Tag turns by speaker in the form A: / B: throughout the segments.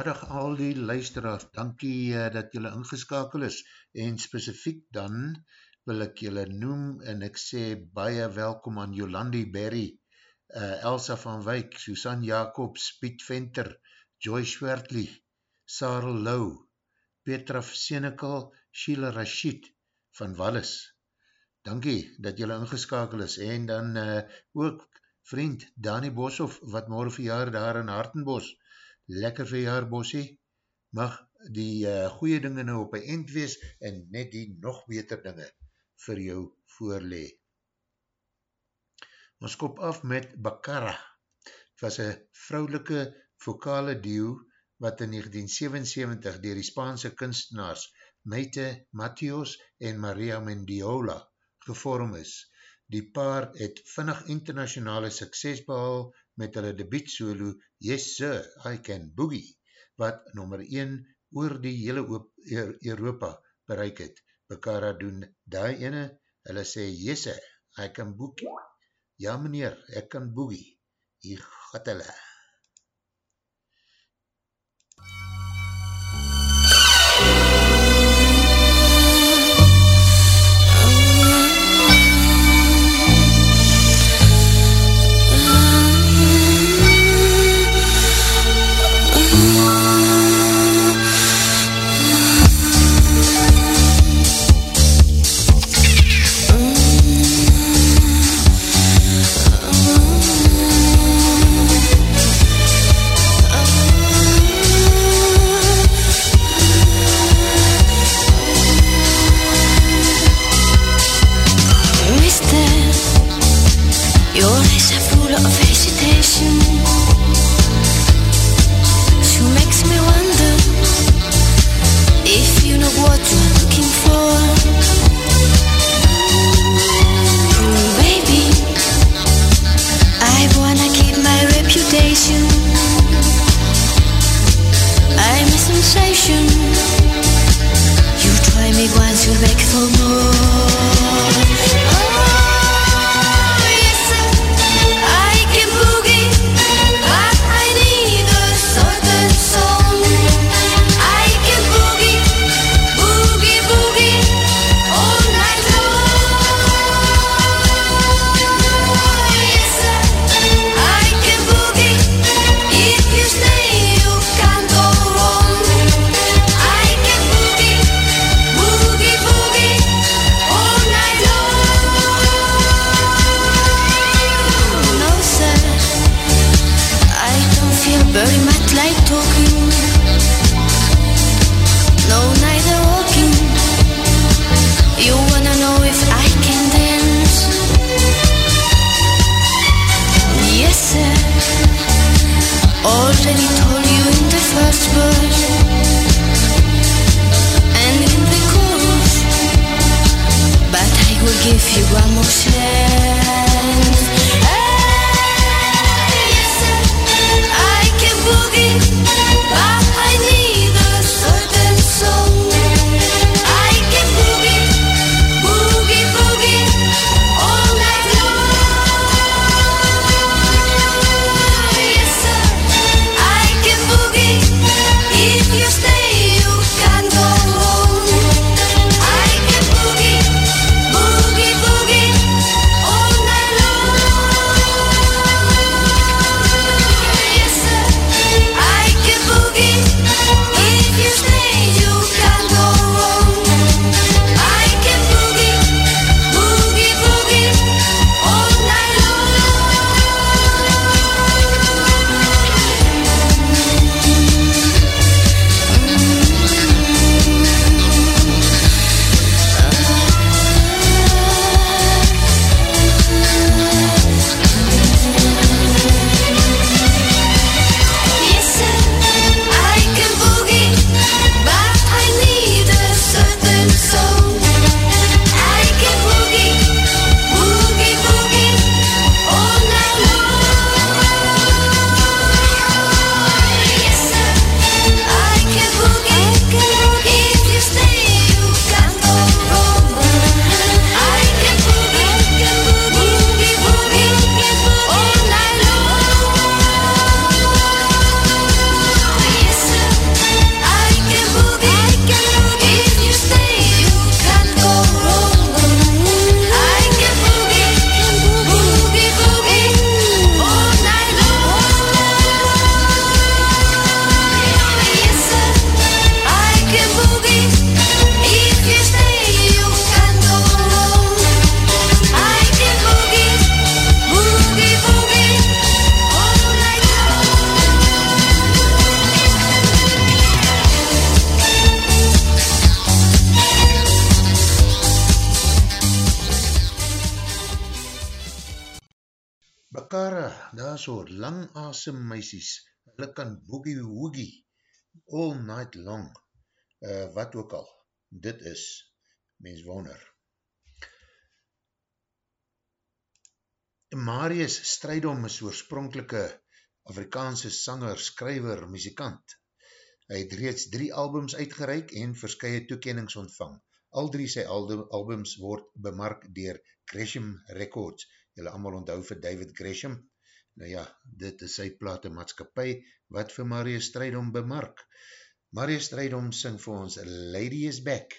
A: Goeiemiddag al die luisteraars, dankie uh, dat julle ingeskakel is. En specifiek dan wil ek julle noem en ek sê baie welkom aan Jolandi Berry, uh, Elsa van Wyk, Susan Jacobs, Piet Venter, Joy Schwertley, Sarel Lou, Petra Senekal, Sheila Rashid van Wallis. Dankie dat julle ingeskakel is. En dan uh, ook vriend Dani Boshoff wat morgen verjaar daar in Hartenbos, lekker verjaar Bossie, mag die uh, goeie dinge nou op een eind wees en net die nog beter dinge vir jou voorlee. Ons kop af met Bakara. Het was een vrouwelike vokale duo wat in 1977 dier die Spaanse kunstenaars Meite Matheos en Maria Mendiola gevorm is. Die paar het vinnig internationale sukses behal met hulle debiet solo Yes Sir, I Can Boogie, wat nummer 1 oor die hele Europa bereik het. Bekara doen die ene, hulle sê Yes Sir, I Can Boogie. Ja meneer, ek kan boogie. Hier gaat hulle.
B: Mister,
C: wat ook al, dit is, mens wonder. Marius Strijdom is oorspronkelike Afrikaanse sanger, skryver, muzikant. Hy het reeds drie albums uitgereik en verskye toekennings ontvang. Al drie sy albums word bemark dier Gresham Records. Julle allemaal onthou vir David Gresham. Nou ja, dit is sy plate maatskapie wat vir Marius Strijdom bemark. Marius Strijdom sing vir ons Lady is Back.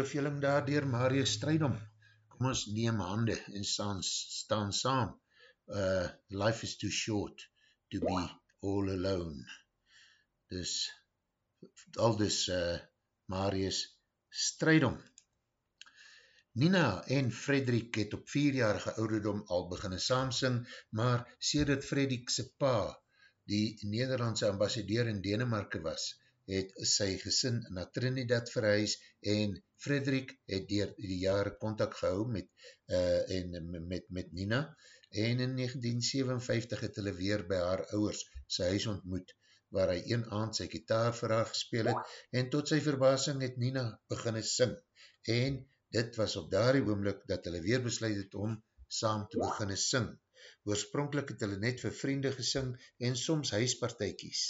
C: Aanbeveling daar dier Marius Strijdom. Kom ons neem hande en staan, staan saam. Uh, life is too short to be all alone. Dus, al dus uh, Marius Strijdom. Nina en Frederik het op vierjarige ouderdom al beginne saamsing, maar sedert Frederik se pa die Nederlandse ambassadeur in Denemarke was, het sy gesin na Trinidad verhuis en Frederik het dier die jare contact gehou met, uh, en, met, met Nina en in 1957 het hulle weer by haar ouwers sy huis ontmoet waar hy een aand sy gitaar vir haar gespeel het en tot sy verbasing het Nina beginne sing en dit was op daardie oomlik dat hulle weer besluit het om
A: saam te beginne sing. Oorspronkelijk het hulle net vir vriende gesing en soms huispartijkies.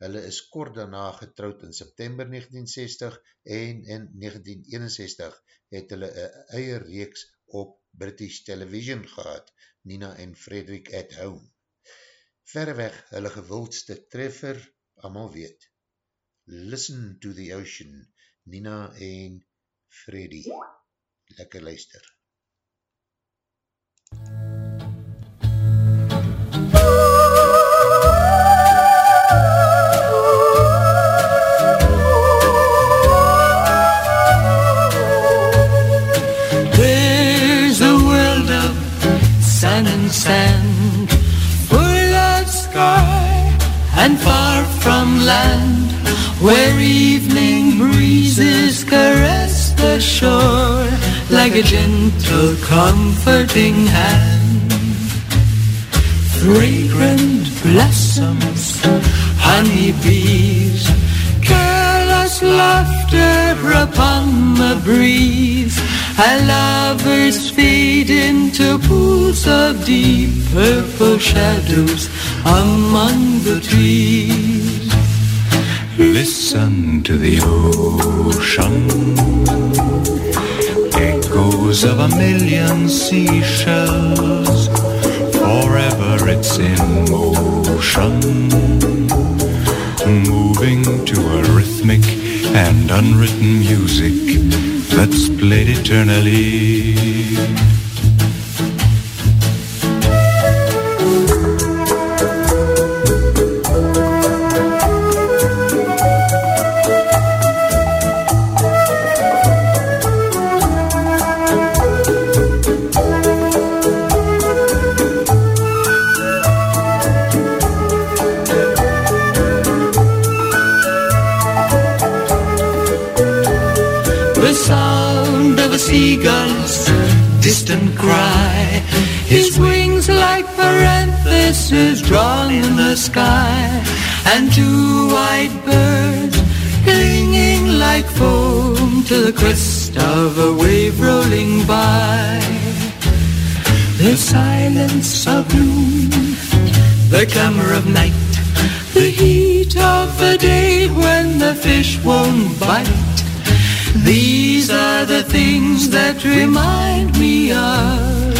A: Hulle is kort daarna getrouwd in September 1960 en in 1961 het hulle een eie reeks op British Television gehad, Nina en Frederick at Home. Verreweg hulle gewildste treffer, amal weet. Listen to the Ocean, Nina en Freddy. Lekker luister.
D: There's sand, full of sky and far from land, where evening breezes caress the shore like a gentle, comforting hand. Fragrant blossoms, honeybees, careless laughter upon the breeze. And lovers fade into pools of deep purple shadows among the trees. Listen to the ocean, echoes of a million seashells. Forever it's in motion, moving to a rhythmic and unwritten music that's played eternally. Parentheses drawn in the sky, and two white birds clinging like foam to the crest of a wave rolling by. The silence of noon, the clamor of night, the heat of the day when the fish won't bite. These are the things that remind me of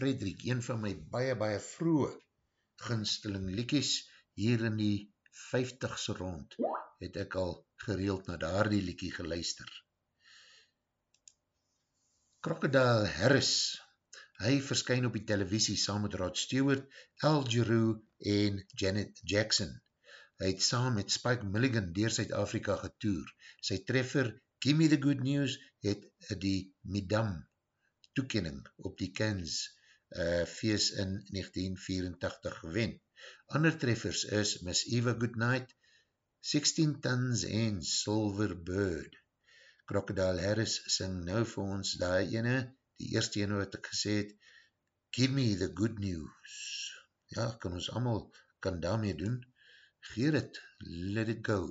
A: Frederik, een van my baie, baie vroege ginsteling liekies, hier in die 50ste rond, het ek al gereeld na daar die liekie geluister. Crocodile Harris, hy verskyn op die televisie saam met Rod Stewart, Al Giroux en Janet Jackson. Hy het saam met Spike Milligan door Suid-Afrika getoer. Sy treffer Gimme the Good News het die Midam toekening op die Kens uh, feest in 1984 gewen. Ander treffers is Miss Eva Goodnight, 16 Tons en Silver Bird. Crocodile Harris sing nou vir ons die ene, die eerste ene wat ek gesê het, Give me the good news. Ja, kan ons allemaal kan daarmee doen. Geer het, let it go.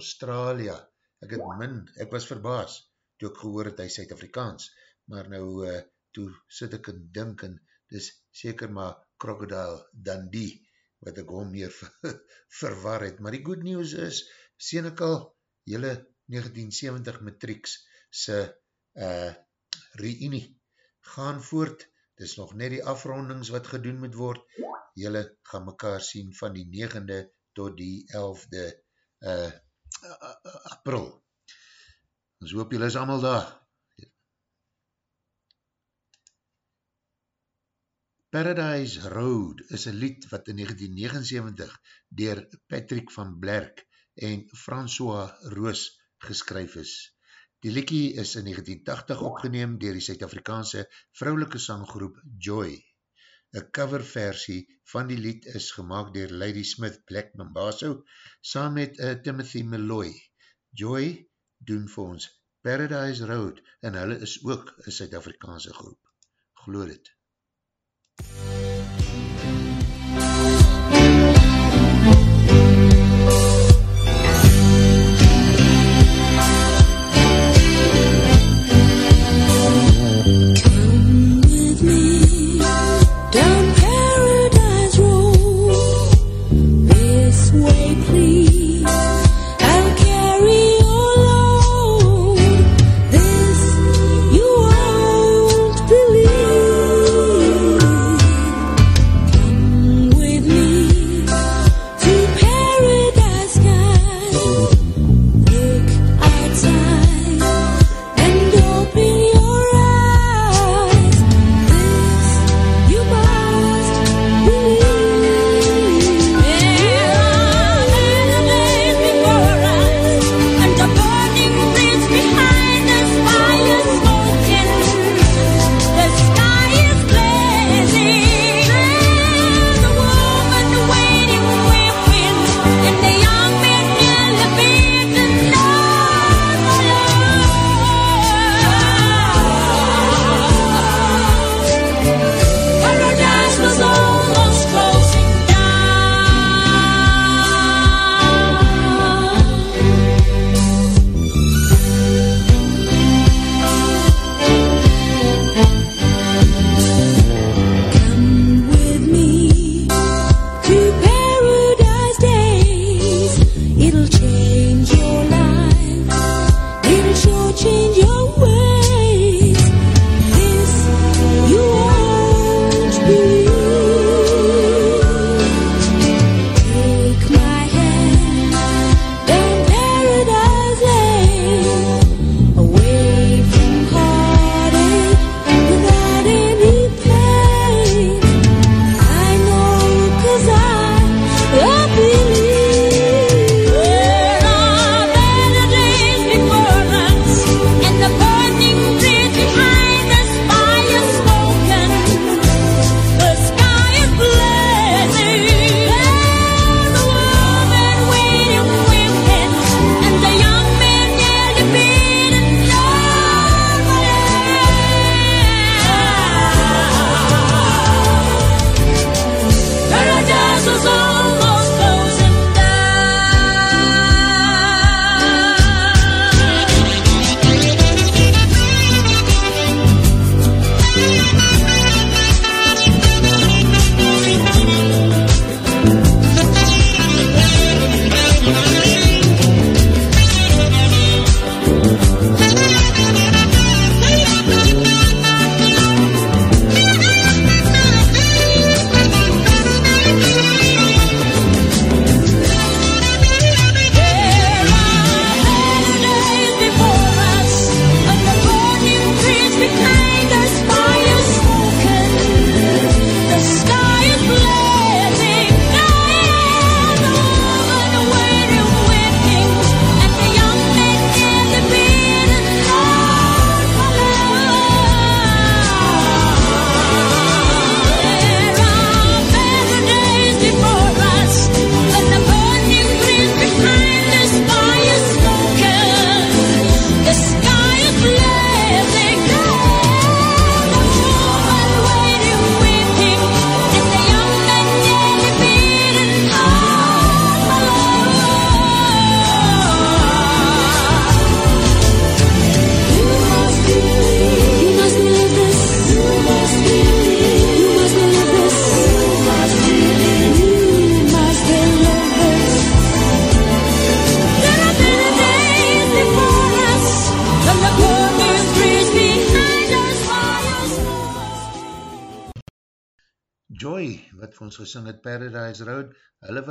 A: Australië, ek het min, ek was verbaas, toe ek gehoor het hy Suid-Afrikaans, maar nou, uh, toe sit ek en dink, en dis seker maar Crocodile Dundee, wat ek hom meer ver, verwar het, maar die good news is, Senekal, jylle 1970 matrieks, se uh, reunie, gaan voort, dis nog net die afrondings wat gedoen moet word, jylle gaan mekaar sien van die 9de tot die 11de uh, april. Ons hoop jylle is allemaal daar. Paradise Road is een lied wat in 1979 dier Patrick van Blerk en François Roos geskryf is. Die liedje is in 1980 opgeneem dier die Suid-Afrikaanse vrouwelike sanggroep Joy. Een coverversie van die lied is gemaakt dier Lady Smith Black Mambaso saam met uh, Timothy Malloy. Joy doen vir ons Paradise Road en hulle is ook een Suid-Afrikaanse groep. Geloof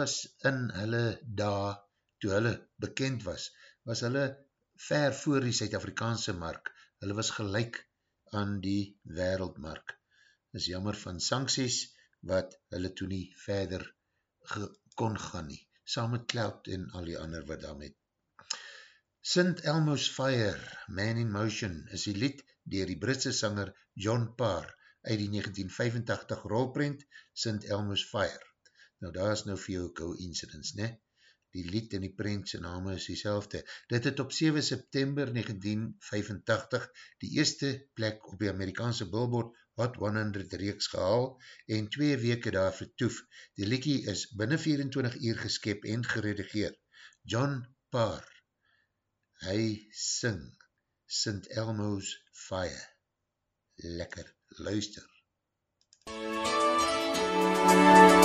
E: was in hulle daar, toe hulle bekend was, was hulle ver voor die Suid-Afrikaanse mark. Hulle was gelijk aan die wereldmark. Is jammer van sancties wat hulle toe nie verder kon gaan nie, saam met Cloud en al die ander wat daarmee. St. Elmo's Fire, Man in Motion, is die lied dier die Britse sanger John Parr uit die 1985 rolprint St. Elmo's Fire. Nou daar is nou vir jou co-incidence, ne? Die lied en die prent sy name is die Dit het op 7 september 1985 die eerste plek op die Amerikaanse billboard Hot 100 reeks gehaal en twee weke daar vertoef. Die liekie is binnen 24 uur geskep en geredigeer. John Parr, hy sing St. Elmo's Fire. Lekker, luister. MUZIEK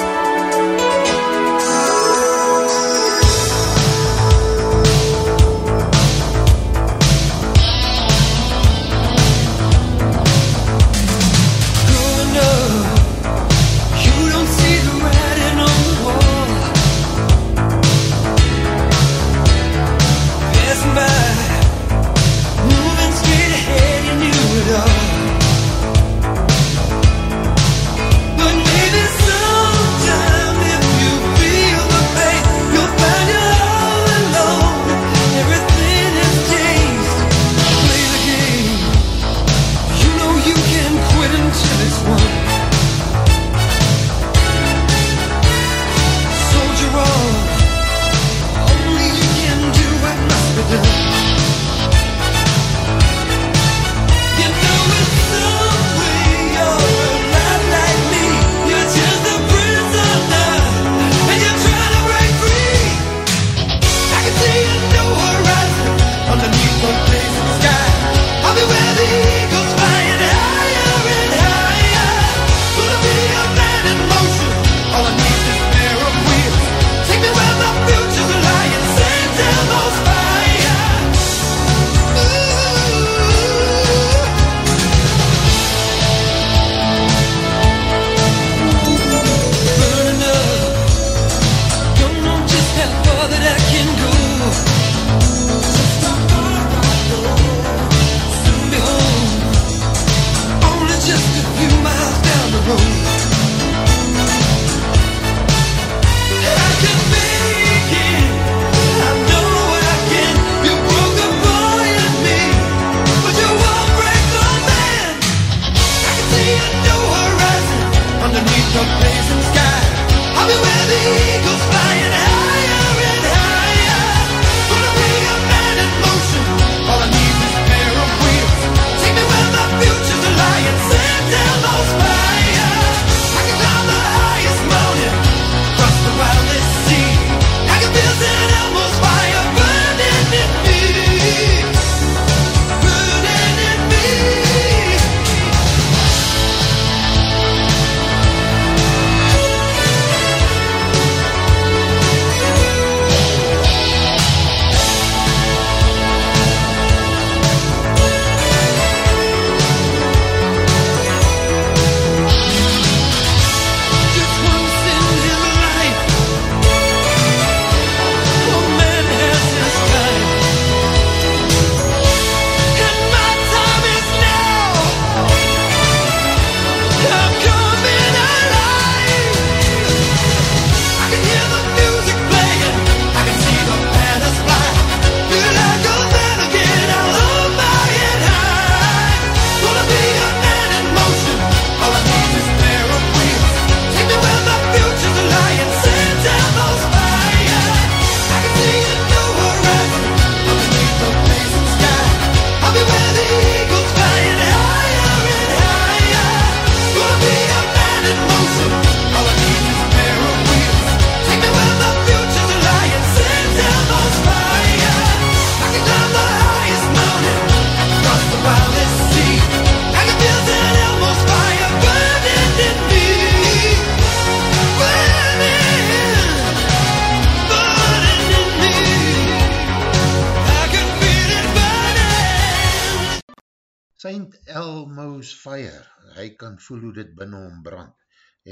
E: voel hoe dit binnen hom brand.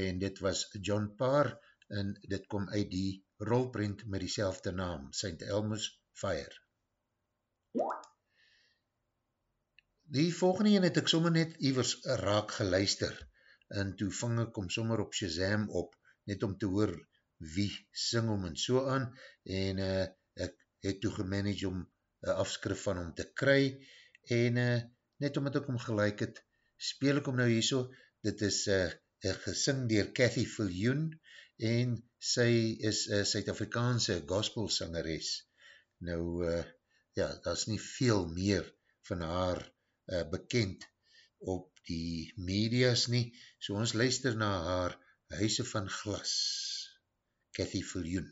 F: En dit was John Parr en dit kom uit die rolprint met die naam, St. Elmo's Fire. Die volgende een het ek sommer net iwers raak geluister en toe vang ek om sommer op Shazam op, net om te hoor wie sing om en so aan en uh, ek het toe gemanage om een uh, afskrif van hom te kry en uh, net omdat ek hom gelijk het, speel ek om nou hier so, dit is uh, gesing dier Cathy Filioen en sy is een Suid-Afrikaanse gospel sangeres. Nou, uh, ja, daar is nie veel meer van haar uh, bekend op die medias nie, so ons luister na haar Huise van Glas, Cathy Filioen.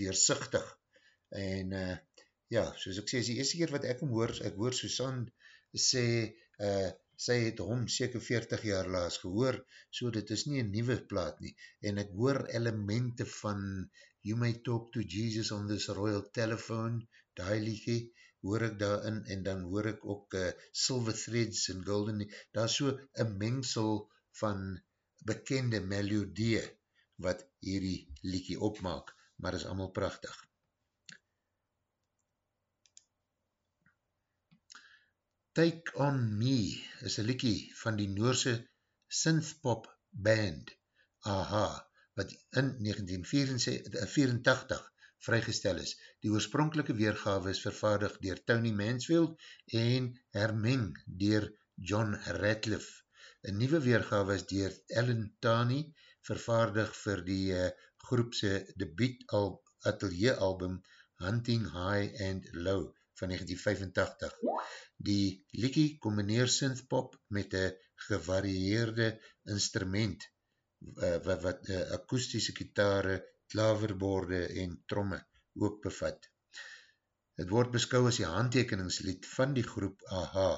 F: Deursichtig, en uh, ja, soos ek sê, is die eerste keer wat ek hom hoor, ek hoor Susan sê, uh, sy het hom seker 40 jaar laas gehoor, so dit is nie een nieuwe plaat nie, en ek hoor elemente van You May Talk to Jesus on this Royal Telephone, die liedje,
A: hoor ek daarin, en dan hoor ek ook uh, Silver Threads en Golden, daar is so een mengsel van bekende melodie, wat hierdie liekie opmaak, maar is allemaal prachtig. Take On Me is een liekie van die Noorse synthpop band AHA, wat in 1984 vrygestel is. Die oorspronkelike weergave is vervaardig dier Tony Mansfield en hermeng dier John Ratliff. Een nieuwe weergave is dier Ellen Tani vervaardig vir die uh, groepse debiet al, atelier album Hunting High and Low van 1985. Die liekie combineer synthpop met een gevarieerde instrument uh, wat, wat uh, akoestische gitare, klaverborde en tromme ook bevat. Het word beskou as die handtekeningslied van die groep AHA.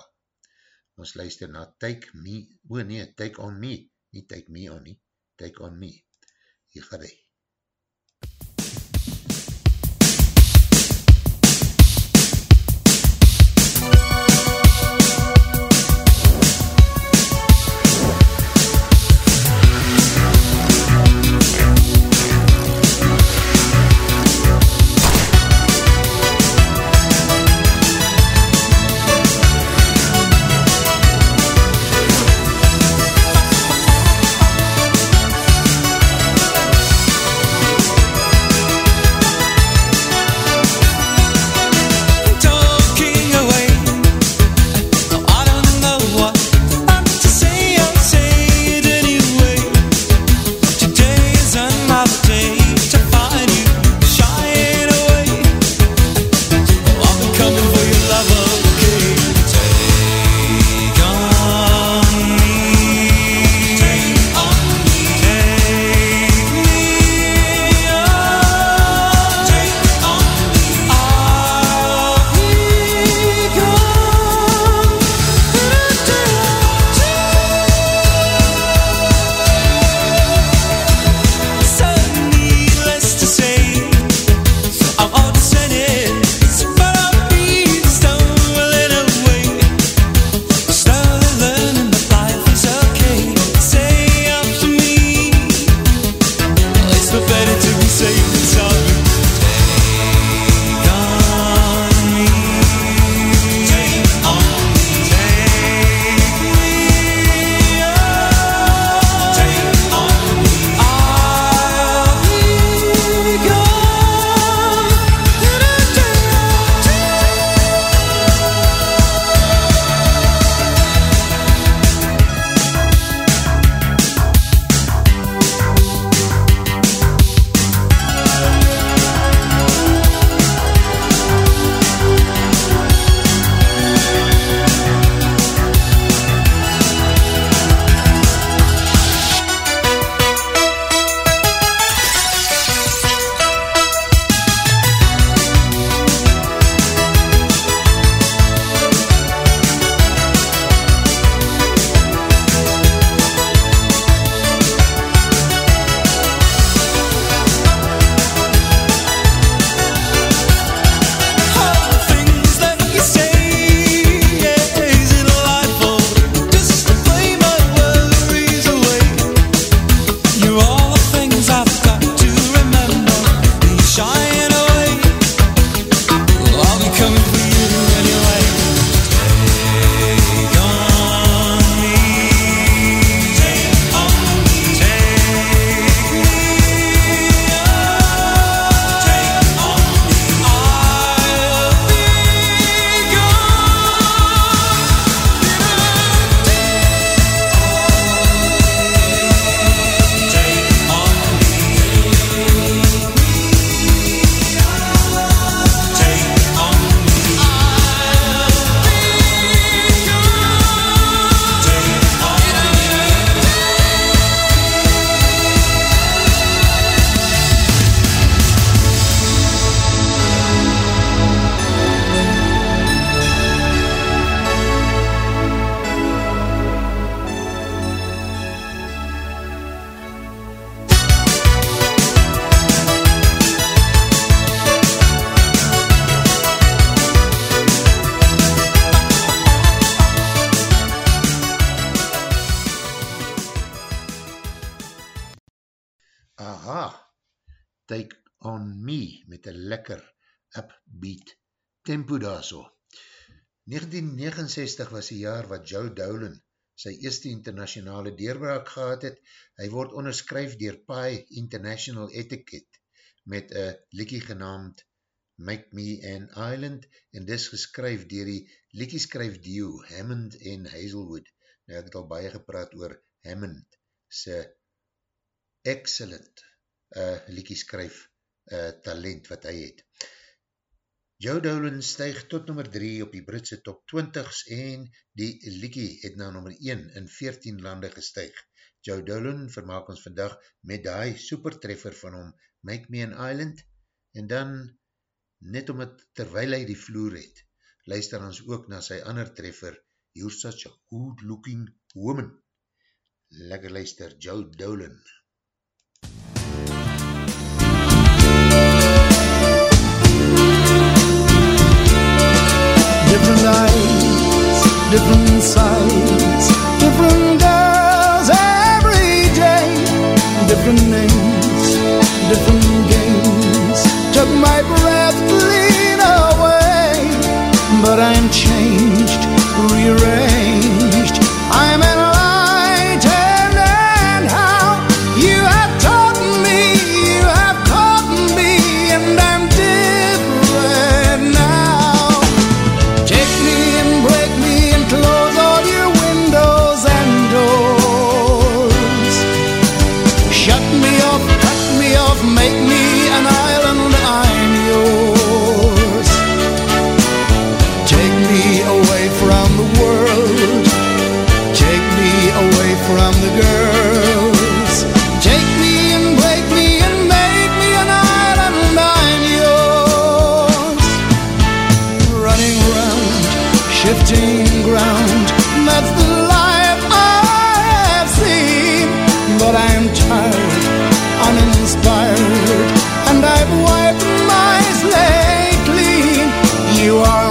A: Ons luister na Take Me, o oh nee, Take On Me, nie Take Me On nie, Take On Me. Hier ga die. 1965 was die jaar wat Joe Dolan sy eerste internationale deurbraak gehad het. Hy word onderskryf dier Pi International Etiquette met een liekie genaamd Make Me an Island en dis geskryf dier die liekieskryf Dio, Hammond en Hazelwood. Nou ek het al baie gepraat oor Hammond sy excellent eh, uh, liekieskryf uh, eh, talent wat hy het. Joe Dolan stijg tot nummer 3 op die Britse top 20s en die Likie het na nummer 1 in 14 lande gestijg. Joe Dolan vermaak ons vandag met die supertreffer van hom Make Me an Island en dan, net om het terwijl hy die vloer het, luister ons ook na sy ander treffer You're Such a Good Looking Woman. Lekker luister, Joe Dolan.
G: MUZIEK different eyes, different sides, different girls every day, different names, different games. Took my breath away, but I'm changed, rearranged. shifting ground. That's the life I have seen. But I am tired, uninspired, and I've wiped my slate clean. You are.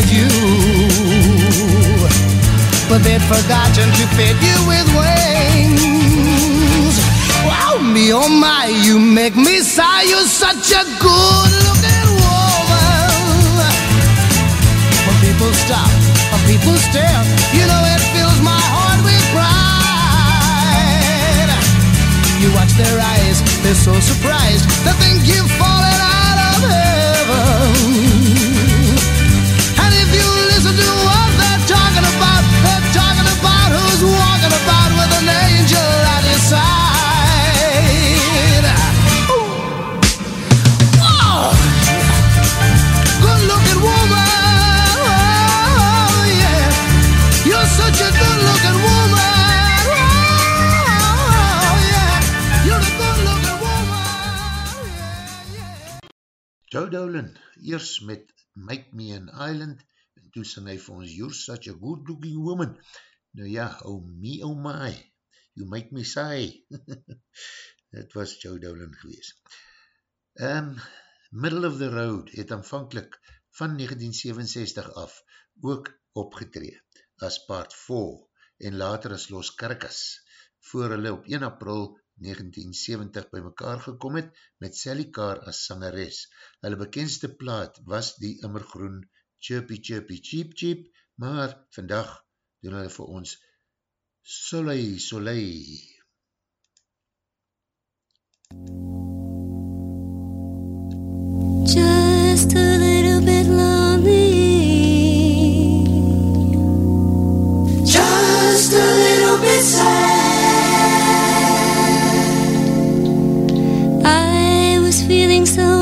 G: As you. But they'd forgotten to fit you with wings. Wow, me oh my, you make me sigh. You're such a good looking woman. When people stop, when people stare, you know it fills my heart with pride. You watch their eyes, they're so surprised. They think you've fallen out of heaven.
A: Joe Dolan, eers met Make Me an Island, en toe sing hy vir ons, You're such a good looking woman. Nou ja, oh me, oh my, you make me sigh. Het was Joe Dolan gewees. Um, Middle of the Road het aanvankelijk van 1967 af ook opgetree as part 4 en later as Los Carcas, voor hulle op 1 april 1970 by mekaar gekom het met Sally Carr as sangeres. Hulle bekendste plaat was die immergroen Chirpy Chirpy Cheep Cheep, maar vandag doen hulle vir ons Soleil Soleil.
F: Just a little bit lonely.
B: Just a little bit sad.
F: I was feeling so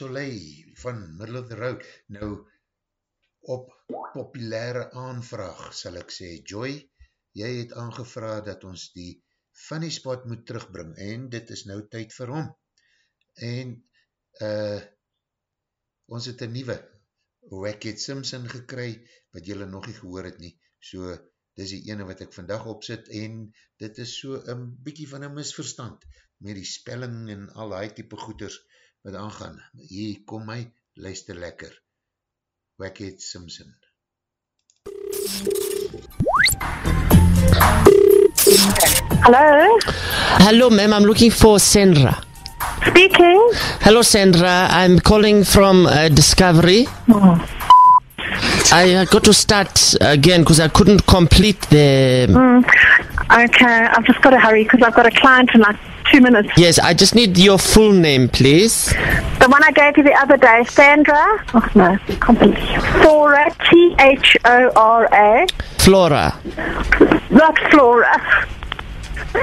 F: Soleil
A: van Middle of the Road. Nou, op populaire aanvraag, sal ek sê, Joy, jy het aangevra dat ons die funny spot moet terugbring, en dit is nou tyd vir hom. En, uh, ons het een nieuwe Wackhead Simpson gekry, wat jylle nog nie gehoor het nie, so, dit is die ene wat ek vandag opzit, en dit is so een bykie van een misverstand, met die spelling en al die type goeders wat aangaan. Hier kom my, luister lekker. Wackhead Simpson.
H: Hello,
I: Hello, ma'am. I'm looking for Sandra.
H: speaking.
I: Hello, Sandra. I'm calling from uh, Discovery. I uh, got to start again because I couldn't complete the.
H: Okay, I've just got to hurry because I've got a client in like two minutes.
I: Yes, I just need your full name, please.
H: The one I gave you the other day, Sandra. Oh no, Thora, T H O R A,
I: Flora.
H: not Flora.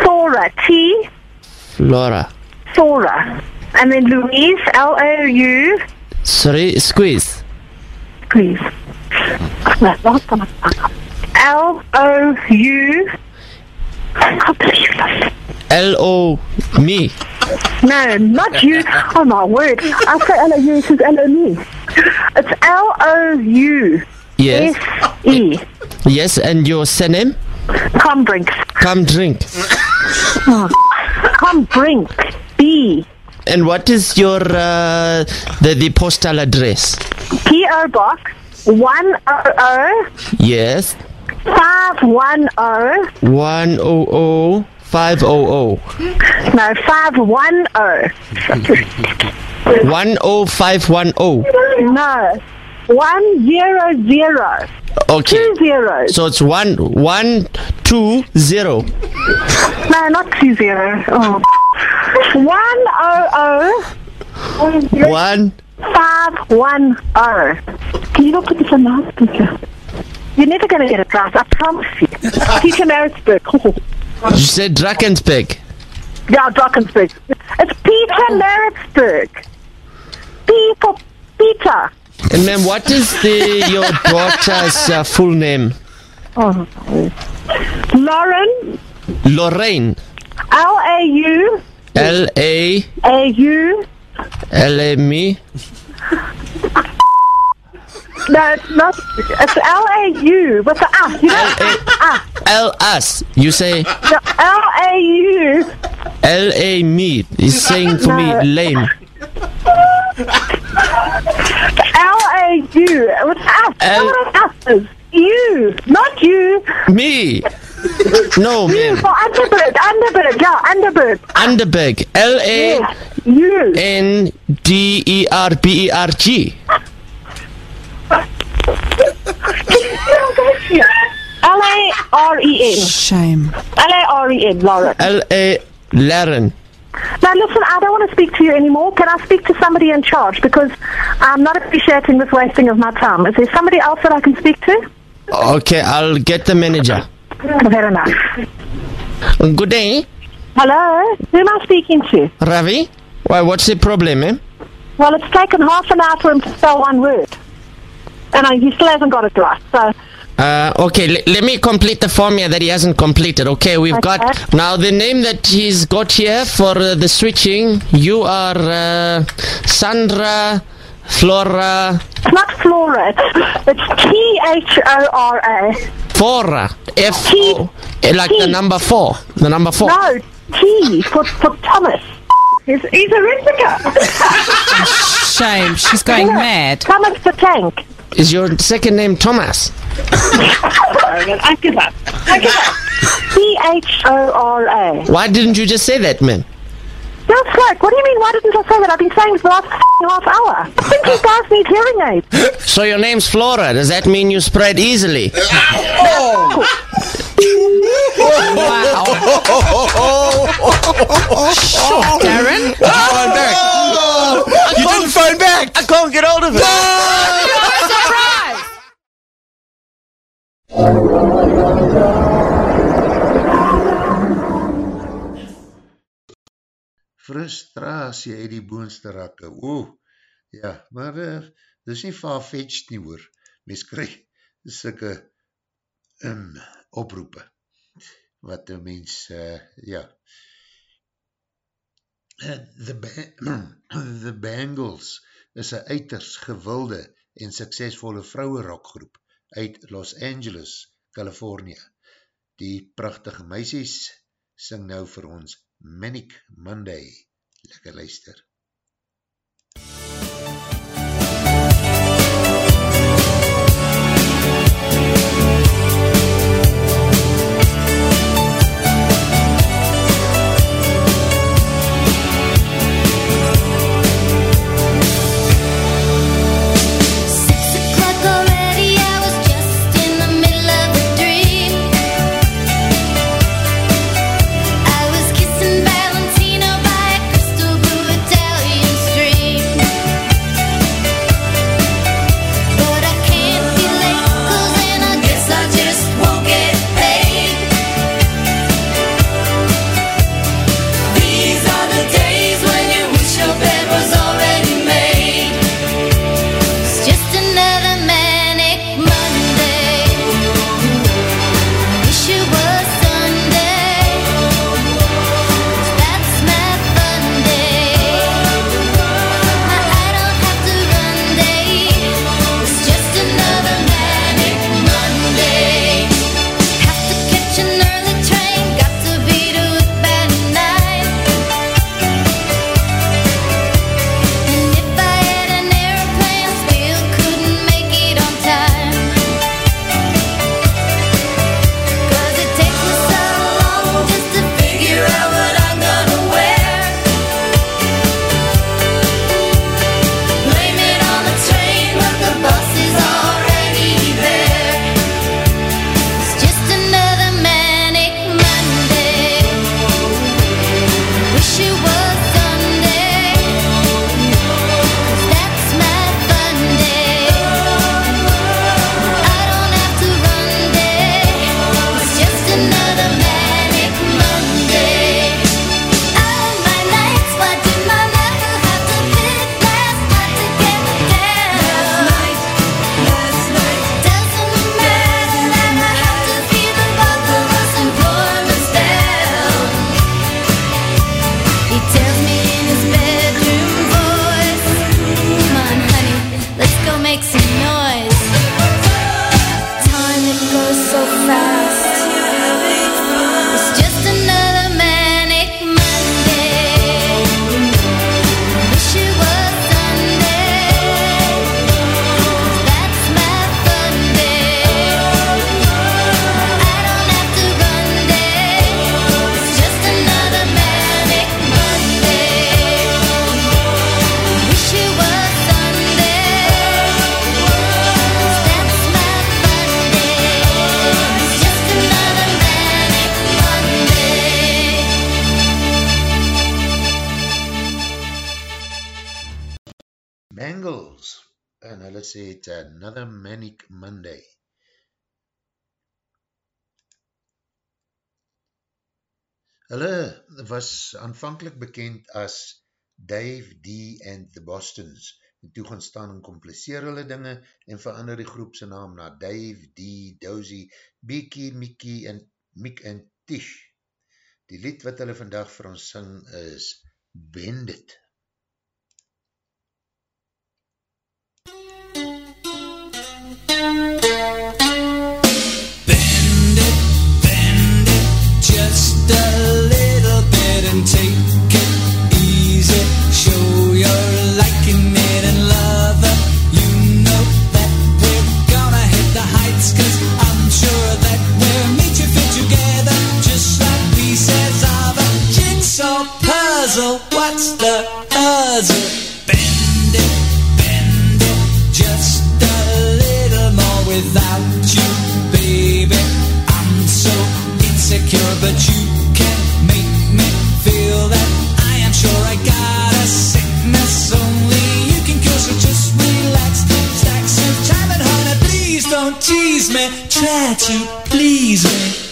H: Flora, T,
I: Flora.
H: Flora. and then Louise, L O U,
I: Sorry, squeeze.
H: please. No, last time I- L O U. I can't believe this.
I: L O me.
H: No, not you. Oh my word. I say L O U, it says L O me. It's L O U
I: Yes.
H: S E.
I: Yes, and your surname?
H: Come drink.
I: Come drink.
H: Come drink. B.
I: And what is your uh, the the postal address?
H: P.O. Box 100
I: Yes.
H: 510.
I: One o o five o o.
H: No, 510.
I: One o five one oh. o.
H: No. 100.
I: Okay.
H: Two zeros.
I: So it's one one two zero.
H: No, not two zero. Oh. 100.
I: One
H: 510. Can you not put this on loudspeaker? You're never going to get it right, I promise you. Peter Maritzburg.
I: You said Drakensberg.
H: yeah, Drakensberg. It's Peter Maritzburg. P for Peter.
I: And ma'am, what is the your daughter's uh, full name?
H: Oh, Lauren,
I: Lorraine.
H: L A U
I: L A
H: A U.
I: L A me.
H: No, it's not. It's L A U with the ah. You know.
I: L us. You say
H: The L A U.
I: L A me. He's saying for me
H: No.
I: lame.
H: L A U with ah.
I: L-
H: What are S's? You, not you.
I: Me. No,
H: You
I: ma'am.
H: for Underberg. Underberg. Yeah, Underberg.
I: Underberg. L A
H: you.
I: N D E R B E R G.
H: L A R E N.
E: Shame.
H: L A R E N, Lauren.
I: L A Laren.
H: Now listen, I don't want to speak to you anymore. Can I speak to somebody in charge? Because I'm not appreciating this wasting of my time. Is there somebody else that I can speak to?
I: Okay, I'll get the manager.
H: Fair enough.
I: Good day,
H: Hello? Who am I speaking to?
I: Ravi. Why? What's the problem, eh?
H: Well, it's taken half an hour for him to spell one word. And uh, he still hasn't got it right. So,
I: Uh, okay, le- let me complete the form here that he hasn't completed. Okay, we've got now the name that he's got here for uh, the switching. You are uh, Sandra Flora
H: it's not Flora. It's, it's T-H-O-R-A.
I: Fora F O eh, like the number four. The number four.
H: No, T for, for Thomas. He's, he's a replica.
E: Shame. She's going mad.
H: Thomas the Tank.
I: Is your second name Thomas?
H: I give up. I give up. T-H-O-R-A.
I: Why didn't you just say that, man?
H: That's like, what do you mean, why didn't I say that? I've been saying it for the last half hour. I think you guys need hearing aids.
I: So your name's Flora. Does that mean you spread easily? oh.
E: Wow. Darren?
I: You didn't phone back. I can't get hold of it.
A: Frustratie uit die boonste rakke, oeh,
B: ja, maar uh, dis nie farfetched nie hoor, mens krijg sikke um, ehm, oproepe, wat een mens, uh, ja, uh, the, ba the Bangles is een uiters gewilde en suksesvolle vrouwenrockgroep uit Los Angeles, California. Die prachtige meisies sing nou vir ons Manic Monday. Lekker luister. MUZIEK aanvankelijk bekend as Dave D and the Bostons, en toe gaan staan en compliseer hulle dinge en verander die groep sy naam na Dave D, Dozy, Beaky, Mickey en Mick en Tish. Die lied wat hulle vandag vir ons sing is Bend It.
J: don't tease me, try to please me.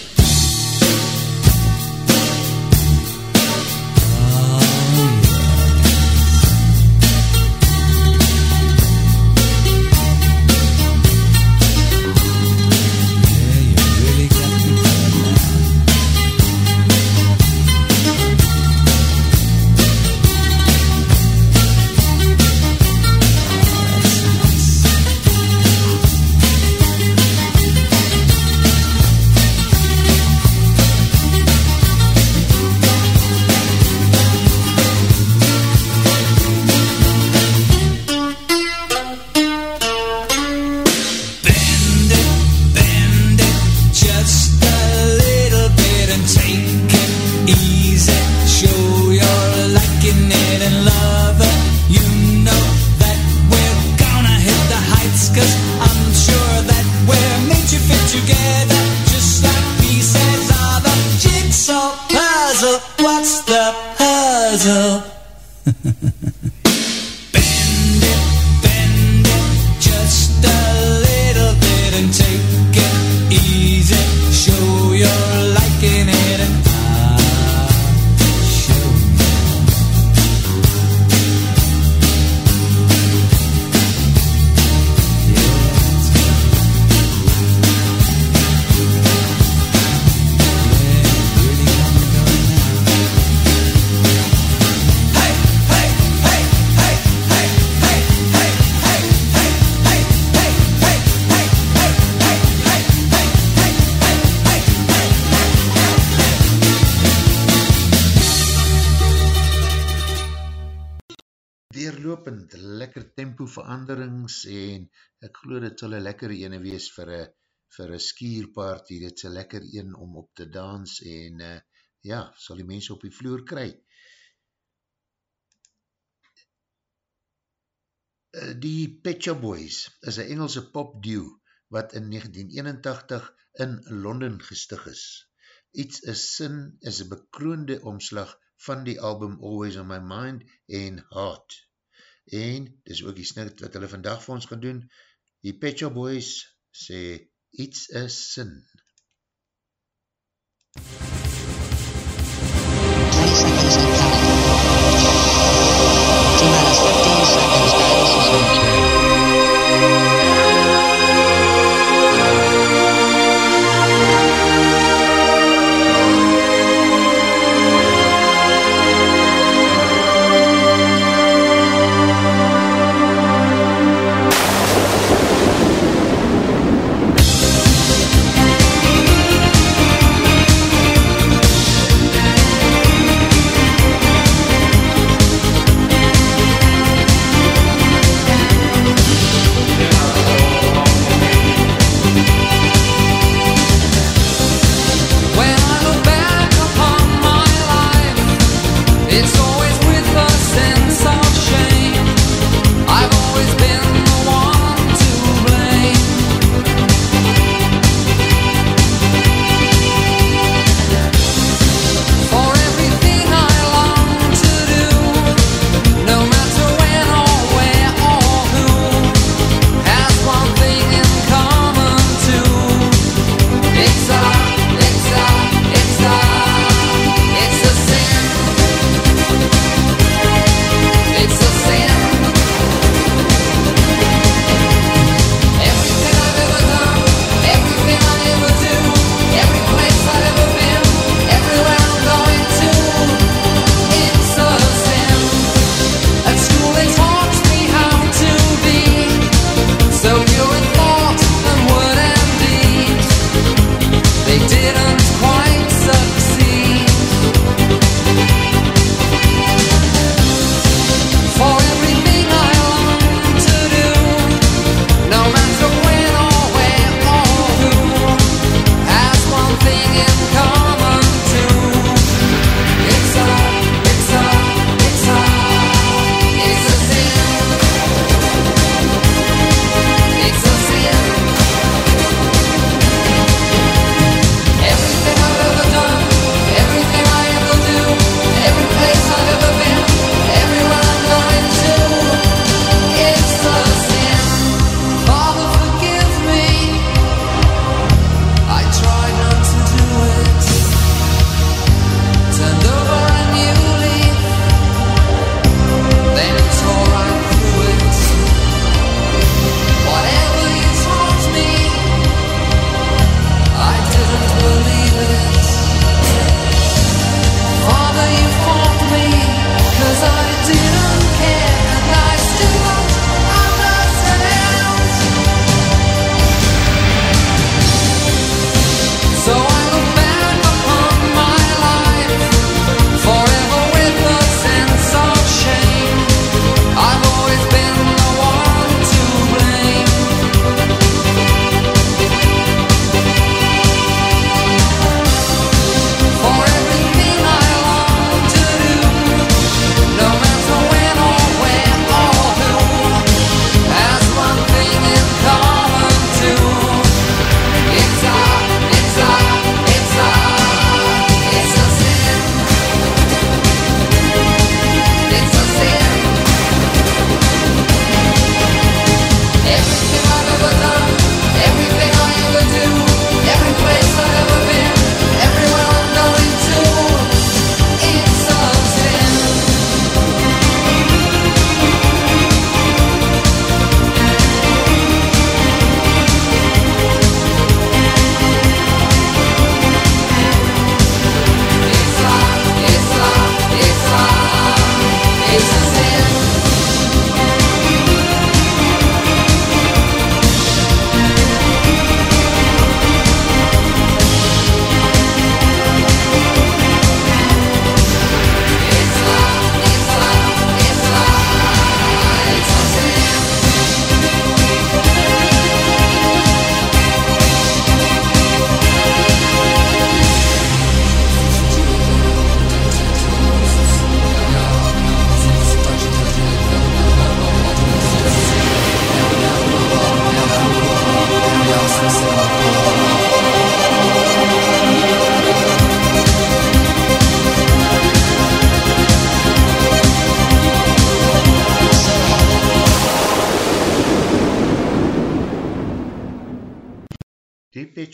A: Glo dit sal een lekker ene wees vir een vir een skierparty, dit is een lekker een om op te dans en uh, ja, sal die mense op die vloer kry. Uh, die Pet Shop Boys is een Engelse pop duo wat in 1981 in Londen gestig is. Iets is sin is een bekroonde omslag van die album Always on My Mind en Heart. En, dis ook die snit wat hulle vandag vir ons gaan doen, die Pet Shop Boys sê, iets is sin.
B: Thank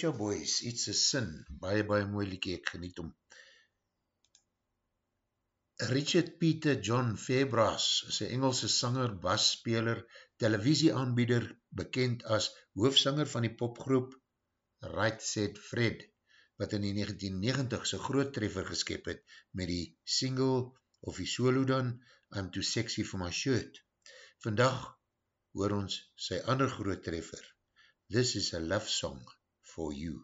A: Pet Boys, iets is sin, baie baie mooi liekie, ek geniet om. Richard Peter John Fabras is een Engelse sanger, basspeler, televisieaanbieder, bekend as hoofsanger van die popgroep Right Said Fred, wat in die 1990 sy groot treffer geskep het met die single of die solo dan, I'm Too Sexy For My Shirt. Vandag hoor ons sy ander groot treffer, This is a Love Song For You.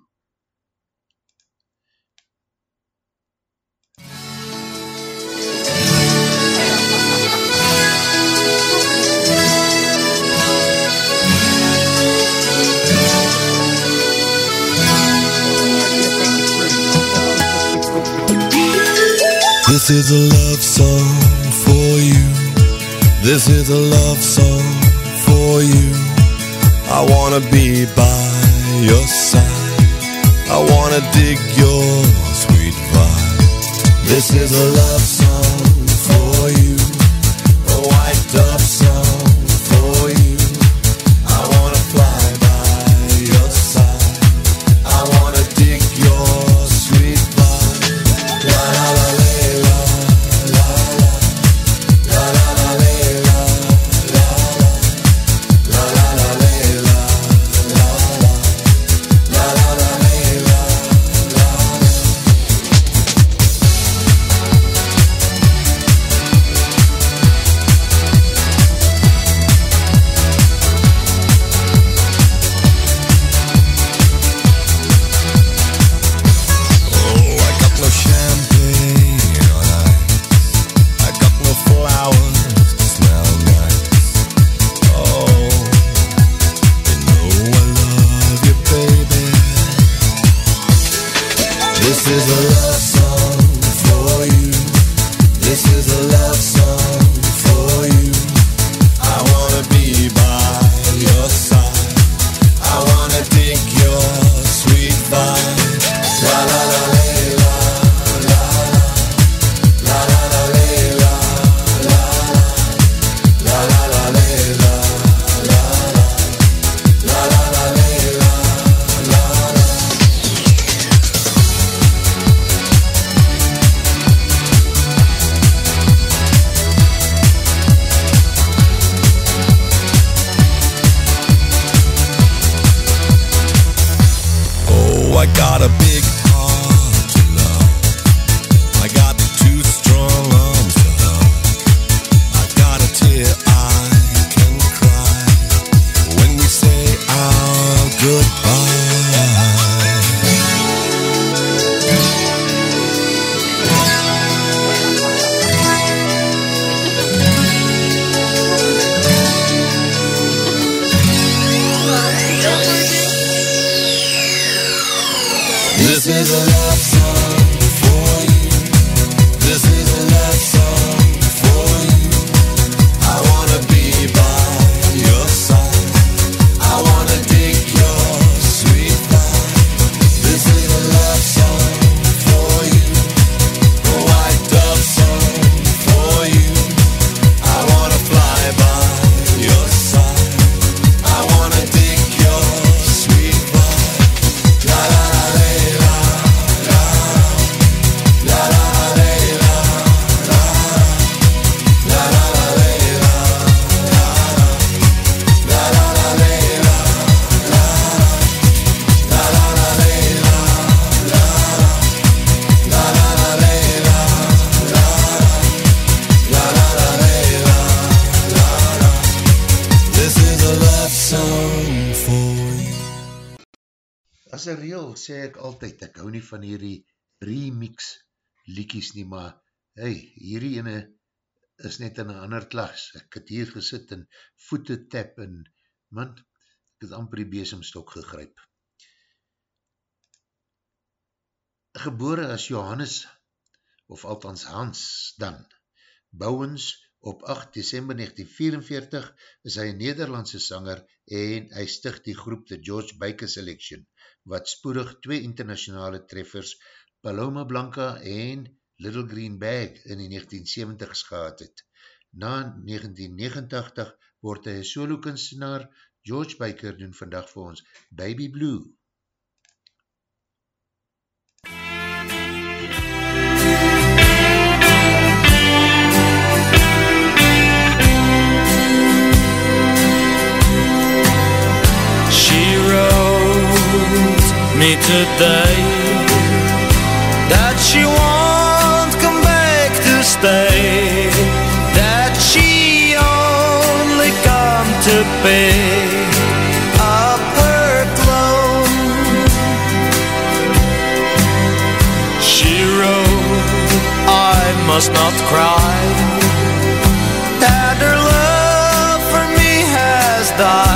K: This is a love song for you. This is a love song for you. I wanna be by your side. I wanna dig your sweet vibe. This is a love song
A: van hierdie remix liekies nie, maar hey, hierdie ene is net in een ander klas. Ek het hier gesit en voete tap en man, ek het amper die besemstok gegryp. Gebore as Johannes, of althans Hans dan, Bouwens op 8 december 1944 is hy een Nederlandse sanger en hy sticht die groep The George Baker Selection, wat spoedig twee internationale treffers Paloma Blanca en Little Green Bag in die 1970s gehad het. Na 1989 word hy solo kunstenaar, George Baker doen vandag vir ons Baby Blue.
L: She wrote me today that she won't come back to stay, that she only come to pay. up her clothes. She wrote, I must not cry That her love for me has died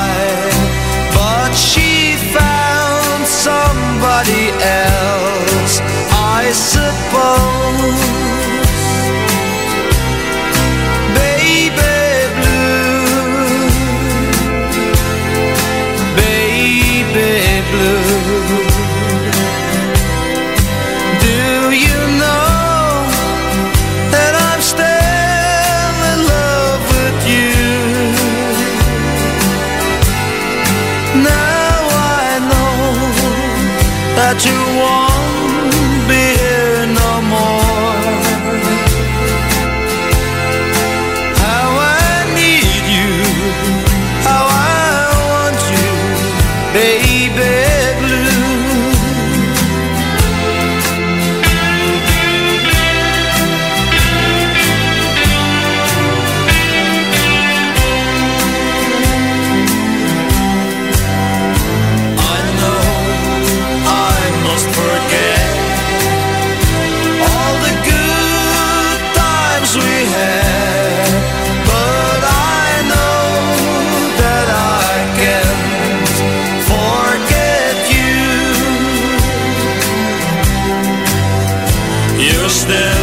A: there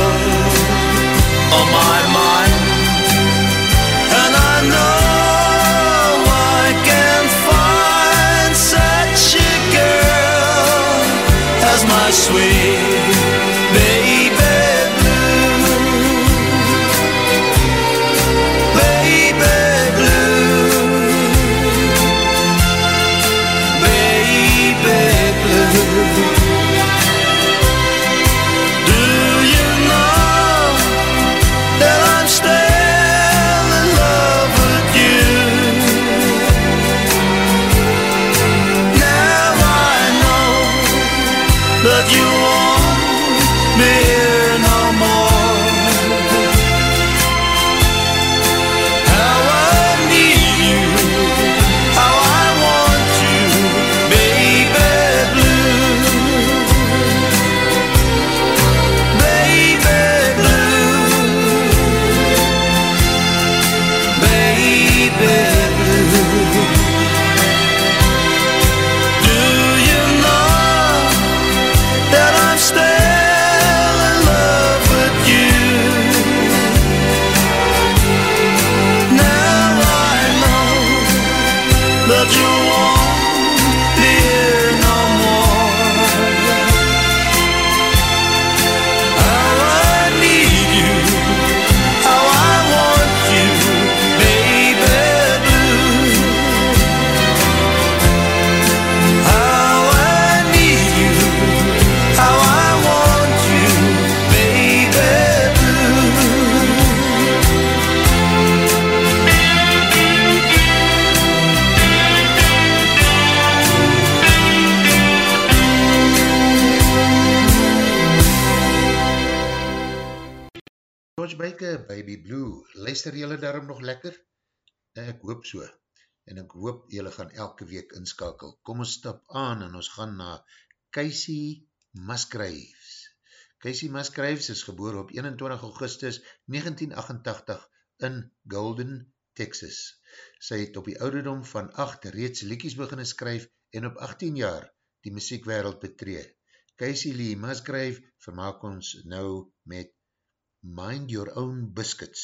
A: nog lekker? Ek hoop so. En ek hoop jylle gaan elke week inskakel. Kom ons stap aan en ons gaan na Casey Maskryves. Casey Maskryves is geboor op 21 augustus 1988 in Golden, Texas. Sy het op die ouderdom van 8 reeds liekies beginne skryf en op 18 jaar die muziekwereld betree. Casey Lee Musgrave vermaak ons nou met Mind Your Own Biscuits.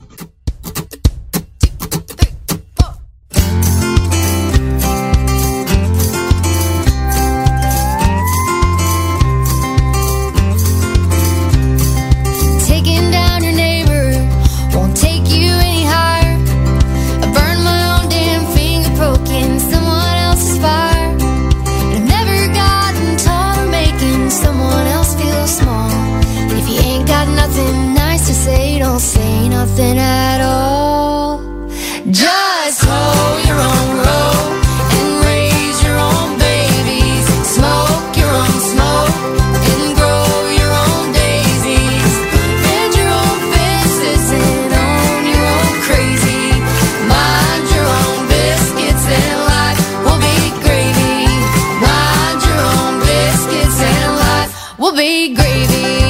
M: will be gravy.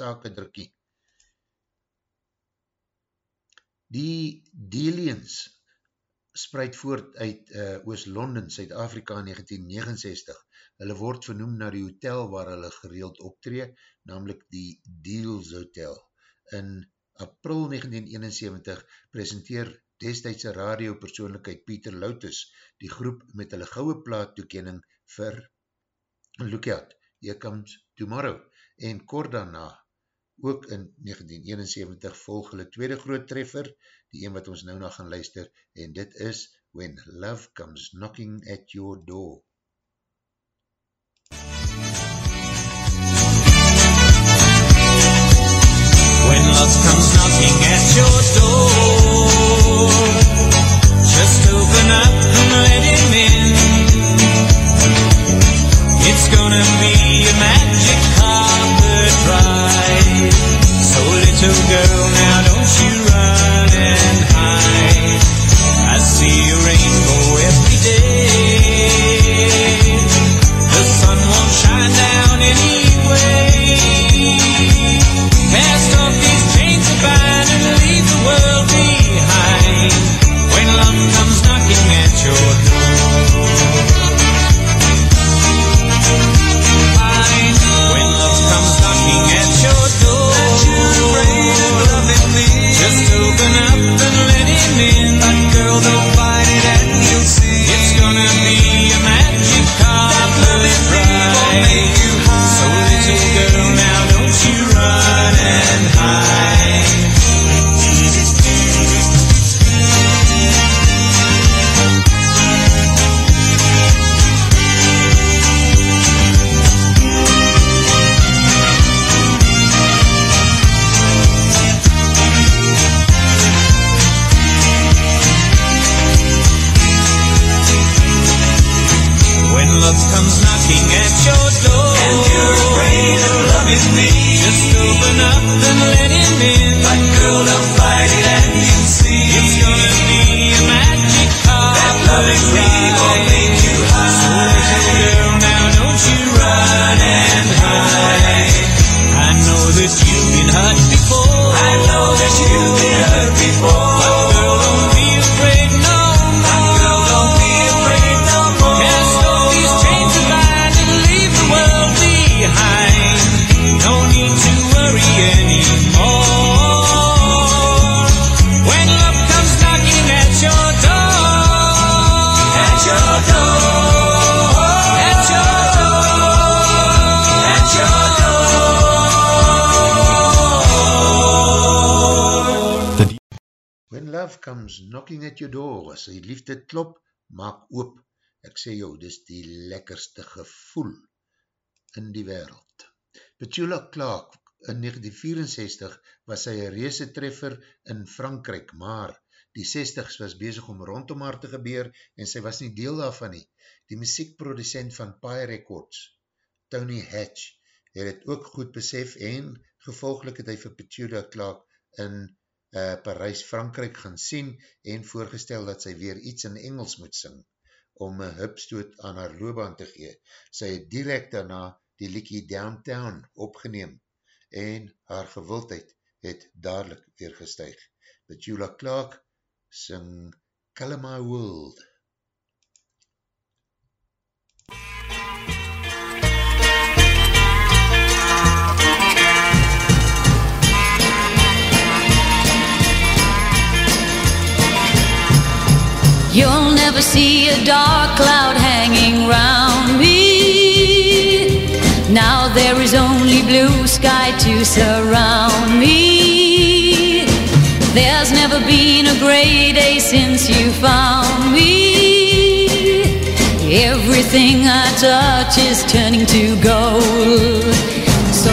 A: oorzake drukkie. Die Deliens spruit voort uit eh, uh, Oost-London, Suid-Afrika in 1969. Hulle word vernoem na die hotel waar hulle gereeld optree, namelijk die Deals Hotel. In april 1971 presenteer destijdse radiopersoonlikheid Pieter Loutus die groep met hulle gouwe plaat toekening vir Look Out, Here Comes Tomorrow en kort daarna Ook in 1971 volg hulle tweede groot treffer, die een wat ons nou na gaan luister, en dit is When Love Comes Knocking at Your Door.
N: When love comes knocking at your door
A: liefde klop, maak oop. Ek sê jou, dis die lekkerste gevoel in die wereld. Petula Clark, in 1964 was sy een reese treffer in Frankrijk, maar die 60s was bezig om rondom haar te gebeur en sy was nie deel daarvan nie. Die muziekproducent van Pie Records, Tony Hatch, het het ook goed besef en gevolglik het hy vir Petula Clark in uh, Parijs, Frankrijk gaan sien en voorgestel dat sy weer iets in Engels moet sing om een hupstoot aan haar loopbaan te gee. Sy het direct daarna die liekie Downtown opgeneem en haar gewildheid het dadelijk weer gestuig. Petula Clark sing My World.
F: You'll never see a dark cloud hanging round me. Now there is only blue sky to surround me. There's never been a gray day since you found me. Everything I touch is turning to gold. So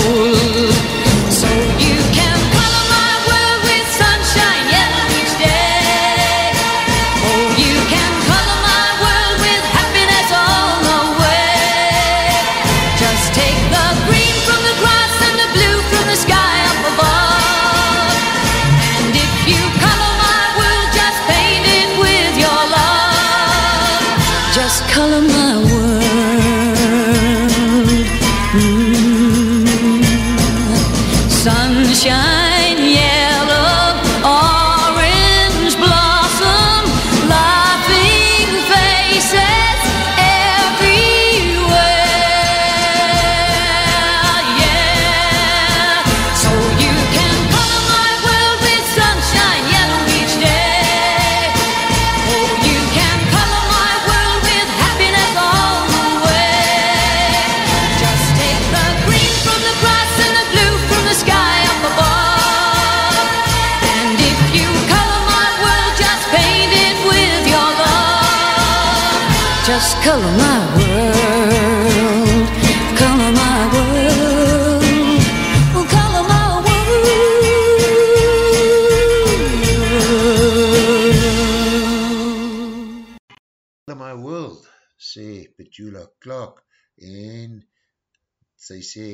A: Sê,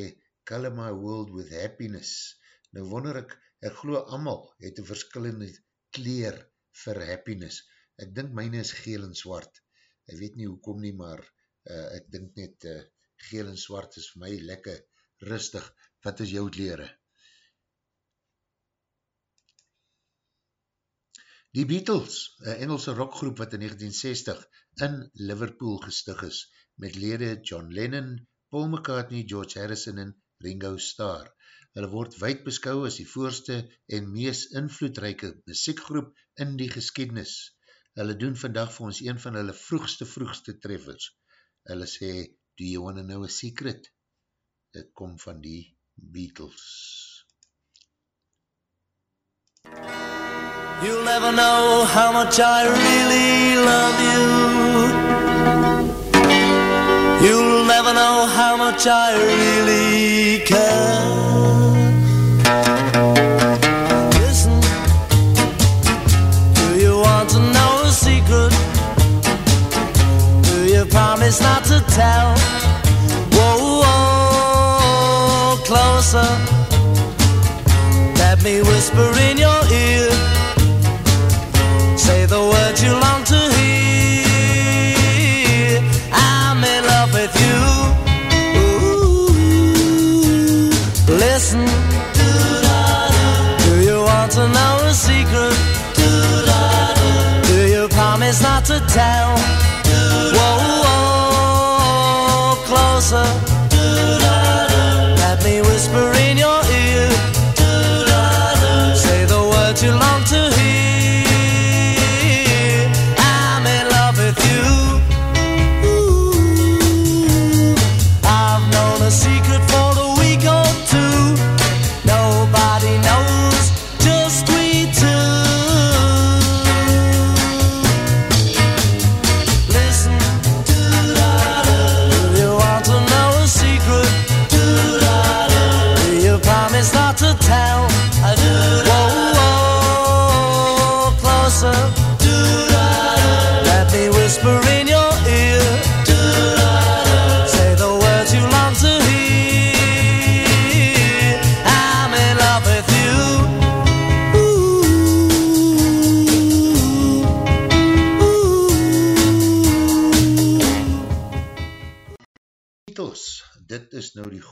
A: Color My World with Happiness. Nou wonder ek, ek glo amal het een verskillende kleer vir happiness. Ek dink myne is geel en zwart. Ek weet nie hoekom nie, maar uh, ek dink net uh, geel en zwart is vir my lekker rustig. Wat is jou kleren? Die Beatles, een Engelse rockgroep wat in 1960 in Liverpool gestig is, met lede John Lennon, Paul McCartney, George Harrison en Ringo Starr. Hulle word wijd beskou as die voorste en mees invloedrijke muziekgroep in die geskiednis. Hulle doen vandag vir ons een van hulle vroegste vroegste treffers. Hulle sê, do you wanna know a secret? Dit kom van die Beatles.
O: You'll never know how much I really love you. You'll never know how much I really care. Listen, do you want to know a secret? Do you promise not to tell? Whoa, whoa
L: closer. Let me whisper in your ear. Say the words you long to hear. tell. Whoa, whoa, closer.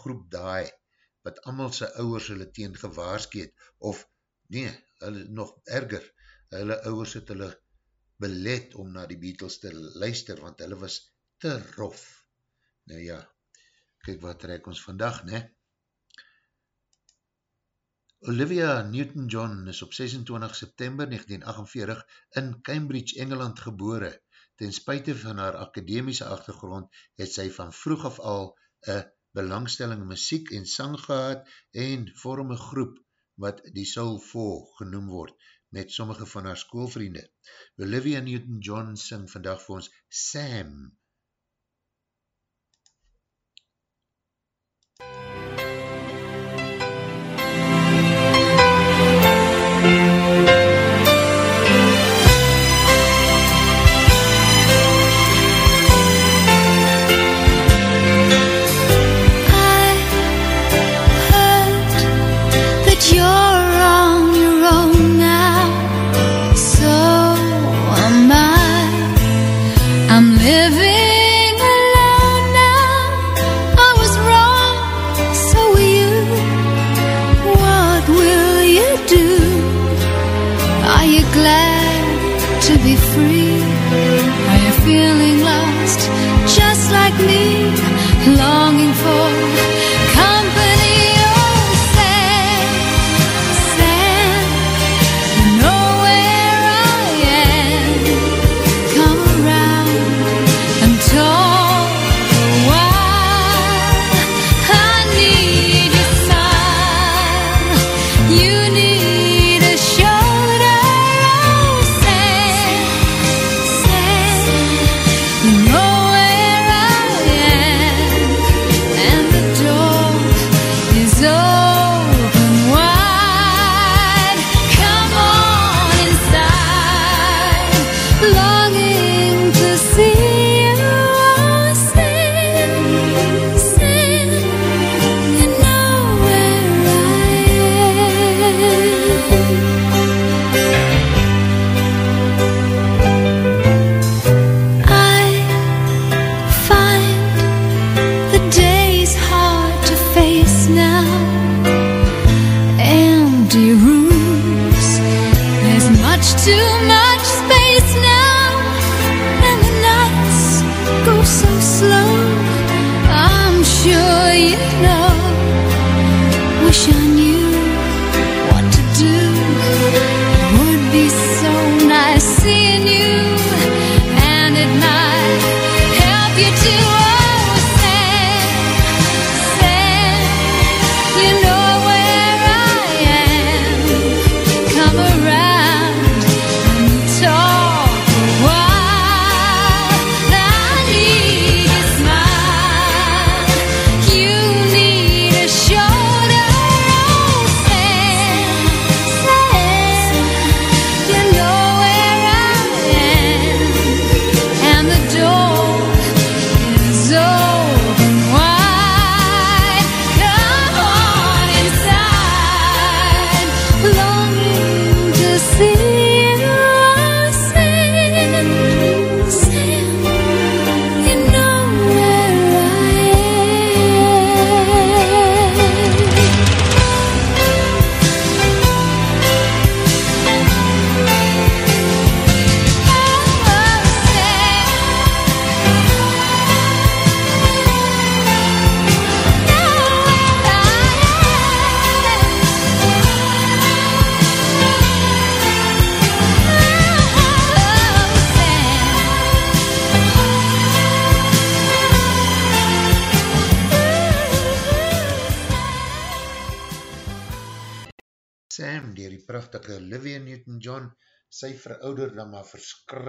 F: groep daai, wat amal sy ouwers hulle teen gewaarski het, of nee, hulle nog erger, hulle ouwers het hulle belet om na die Beatles te luister, want hulle was te rof. Nou ja, kyk wat trek ons vandag, ne? Olivia Newton-John is op 26 september 1948 in Cambridge, Engeland gebore. Ten spuite van haar akademische achtergrond het sy van vroeg af al een belangstelling muziek en sang gehad en vorm een groep wat die Soul 4 genoem word met sommige van haar schoolvriende. Olivia Newton-John sing vandag vir ons Sam
P: to me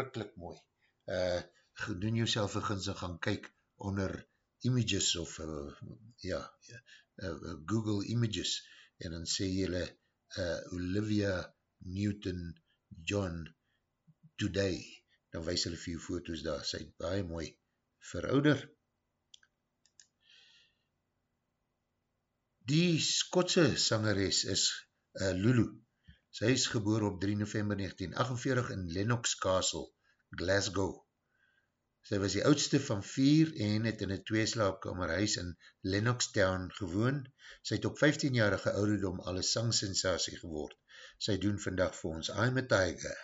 B: verskrikkelijk mooi. Uh, doen jouself een gunst en gaan kyk onder images of uh, ja, uh, Google images en dan sê jylle uh, Olivia Newton-John today, dan wees hulle vir jou foto's daar, sy baie mooi verouder. Die Skotse sangeres is uh, Lulu. Sy is geboor op 3 november 1948 in Lennox Castle, Glasgow. Sy was die oudste van vier en het in een tweeslaapkamer huis in Lennox Town gewoon. Sy het op 15-jarige ouderdom al een sangsensatie geword. Sy doen vandag vir ons I'm a Tiger.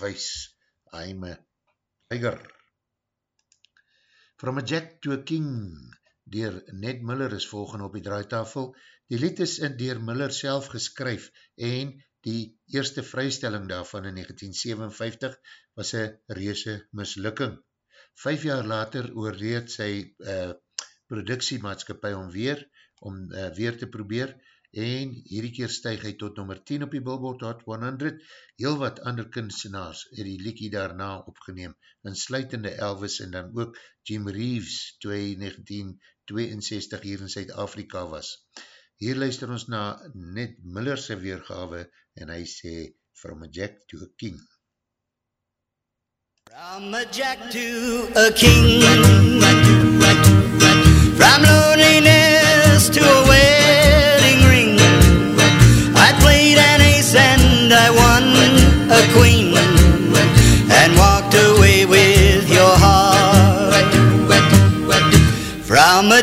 B: Wys, I'm a tiger. From a Jack to a King, dier Ned Miller is volgende op die draaitafel. Die lied is in dier Miller self geskryf en die eerste vrystelling daarvan in 1957 was een reuse mislukking. Vijf jaar later oorreed sy uh, productiemaatskapie om weer, om uh, weer te probeer en hierdie keer stuig hy tot nummer 10 op die Billboard Hot 100. Heel wat ander kunstenaars het die liekie daarna opgeneem, insluitende Elvis en dan ook Jim Reeves, toe hy 1962 hier in Zuid-Afrika was. Hier luister ons na Ned Miller sy weergawe en hy sê From a Jack to a King.
O: From a jack to a king. From loneliness to a wedding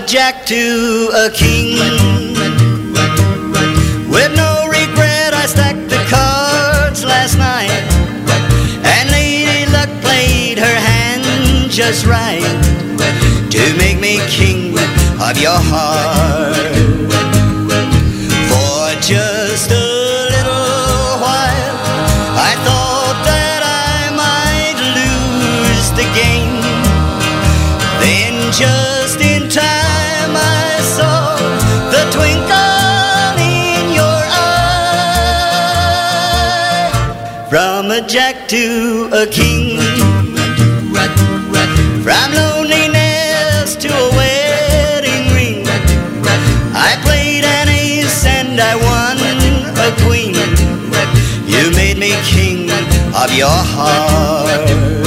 O: jack to a king. With no regret, I stacked the cards last night. And Lady Luck played her hand just right to make me king of your heart. For just jack to a king. From loneliness to a wedding ring. I played an ace and I won a queen. You made me king of your heart.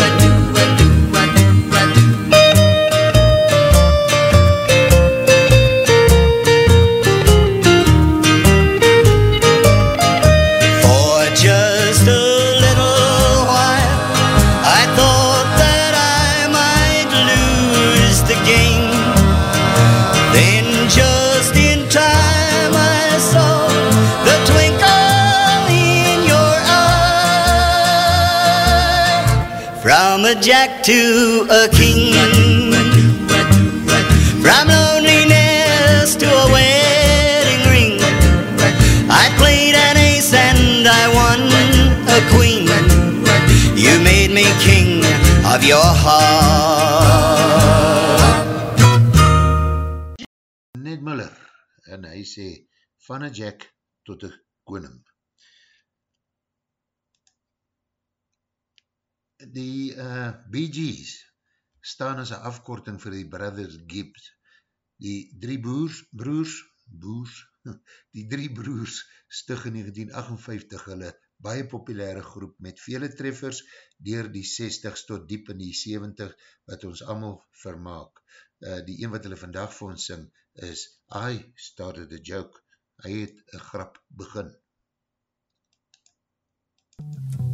O: A jack to a king, from loneliness to a wedding ring. I played an ace and I won a queen. You made me king of your heart.
A: Ned Miller, en hy sê, van een jack tot een koning. Die uh, Bee Gees staan as een afkorting vir die Brothers Gibbs. Die drie broers, broers, broers, die drie broers stig in 1958 hulle baie populaire groep met vele treffers dier die 60s tot diep in die 70 wat ons allemaal vermaak. Uh, die een wat hulle vandag vir ons sing is I started a joke. Hy het een grap begin.
N: I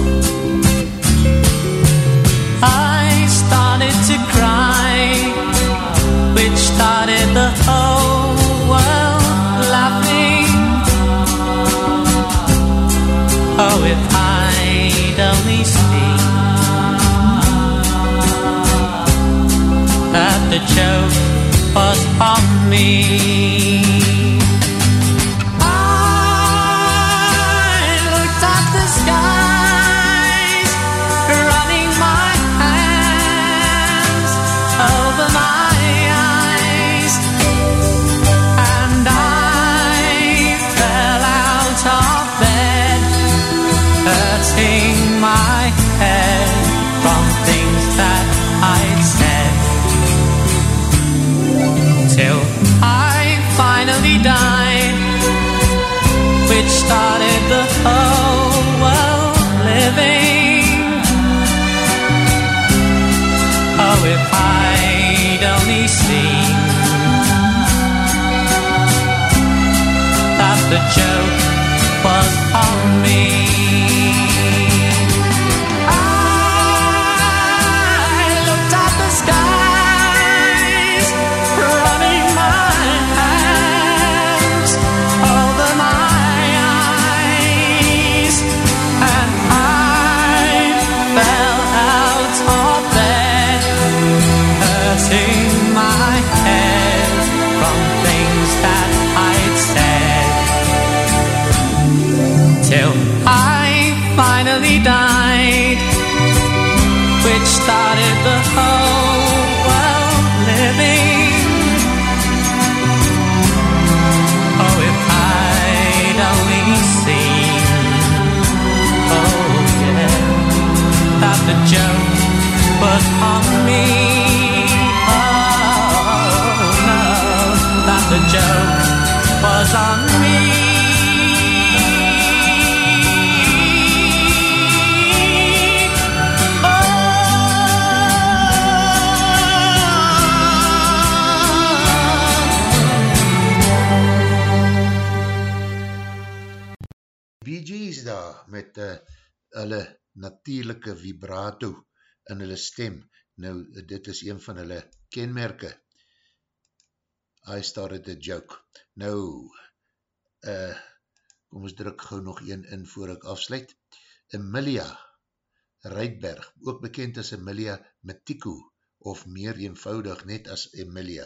N: The joke was on me. Was on me. Oh no, that the joke was on me.
A: Bee Gees daar met uh, hulle natuurlijke vibrato in hulle stem. Nou, dit is een van hulle kenmerke. I started a joke. Nou, uh, kom ons druk gauw nog een in voor ek afsluit. Emilia Reitberg, ook bekend as Emilia Matiku of meer eenvoudig net as Emilia.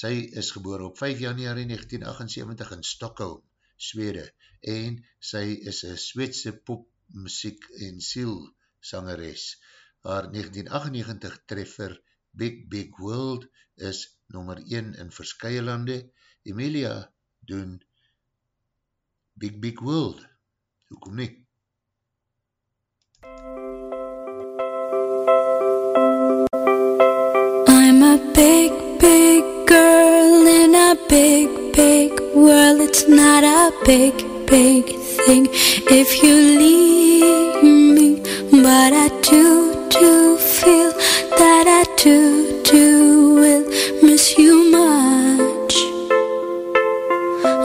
A: Sy is geboor op 5 januari 1978 in Stockholm, Swede, en sy is een Sweedse popmuziek en siel sangeres. Haar 1998 treffer Big Big World is nummer 1 in verskye lande. Emilia doen Big Big World. Hoekom nie?
F: I'm a big, big girl in a big, big world. It's not a big, big thing if you leave me. But I do, do feel that I do, do will miss you much.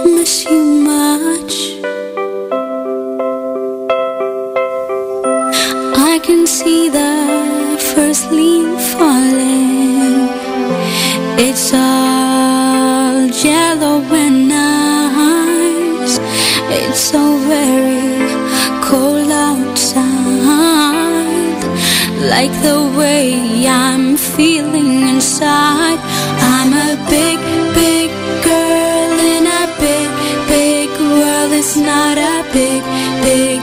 F: Miss you much. Like the way I'm feeling inside. I'm a big, big girl in a big, big world. It's not a big, big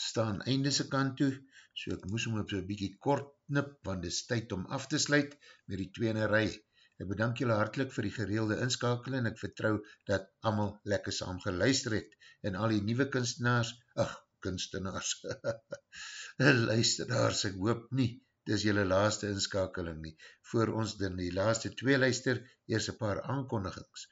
A: staan einde se kant toe, so ek moes hom op so'n bykie kort nip, want dit is tyd om af te sluit met die tweene rij. Ek bedank julle hartelijk vir die gereelde inskakel en ek vertrou dat allemaal lekker saam geluister het en al die nieuwe kunstenaars, ach, kunstenaars, luisteraars, ek hoop nie, dit is julle laaste inskakeling nie. Voor ons dan die laaste twee luister, eers een paar aankondigings.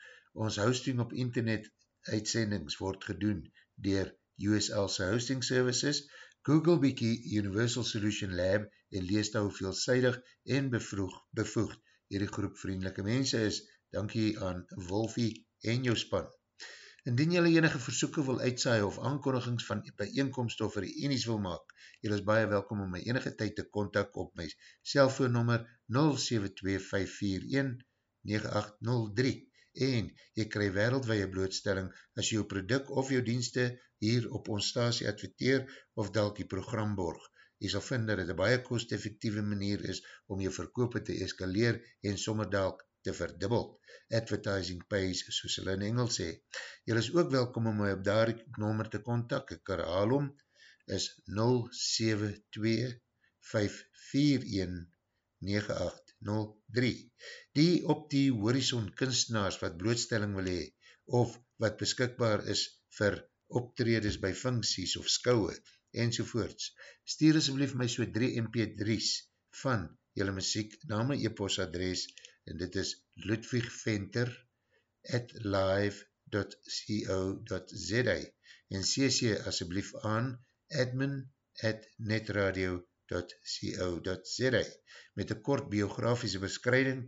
A: Ons hosting op internet uitsendings word gedoen dier USL's Hosting Services, Google bykie Universal Solution Lab en lees daar hoe veelzijdig en bevroeg, bevoegd hierdie groep vriendelike mense is. Dankie aan Wolfie en jou span. Indien jylle enige versoeken wil uitsaai of aankondigings van bijeenkomst of reenies wil maak, jylle is baie welkom om my enige tyd te kontak op my cellfoonnummer 072-541-9803 en jy krij wereldwee blootstelling as jou product of jou dienste hier op ons stasie adverteer of dalk die program borg. Jy sal vind dat het een baie kost-effectieve manier is om jou verkoop te eskaleer en sommer dalk te verdubbel. Advertising pays, soos hulle in Engels sê. Jy is ook welkom om my op daar nommer te kontak. Ek herhaal om, is 072-541-9803. Die op die horizon kunstenaars wat blootstelling wil hee, of wat beskikbaar is vir optredes by funksies of skouwe, enzovoorts. Stuur asblief my so 3 mp3's van jylle muziek na my e-post adres en dit is ludwigventer at live.co.za en cc asblief aan admin
Q: at netradio.co.za met een kort biografische beskryding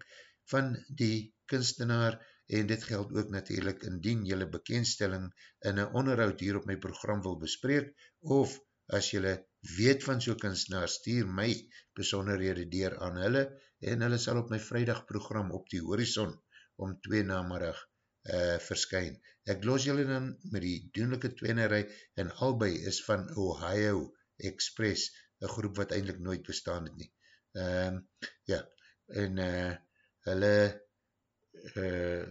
Q: van die kunstenaar en dit geld ook natuurlijk indien jylle bekendstelling in een onderhoud hier op my program wil bespreek, of as jylle weet van so kunstenaar, stuur my besonderhede deur aan hulle, en hulle sal op my vrijdag program op die horizon om 2 namerig uh, eh, verskyn. Ek los jylle dan met die doenlijke twenerij en albei is van Ohio Express, een groep wat eindelijk nooit bestaan het nie. Um, ja, en uh, hulle uh,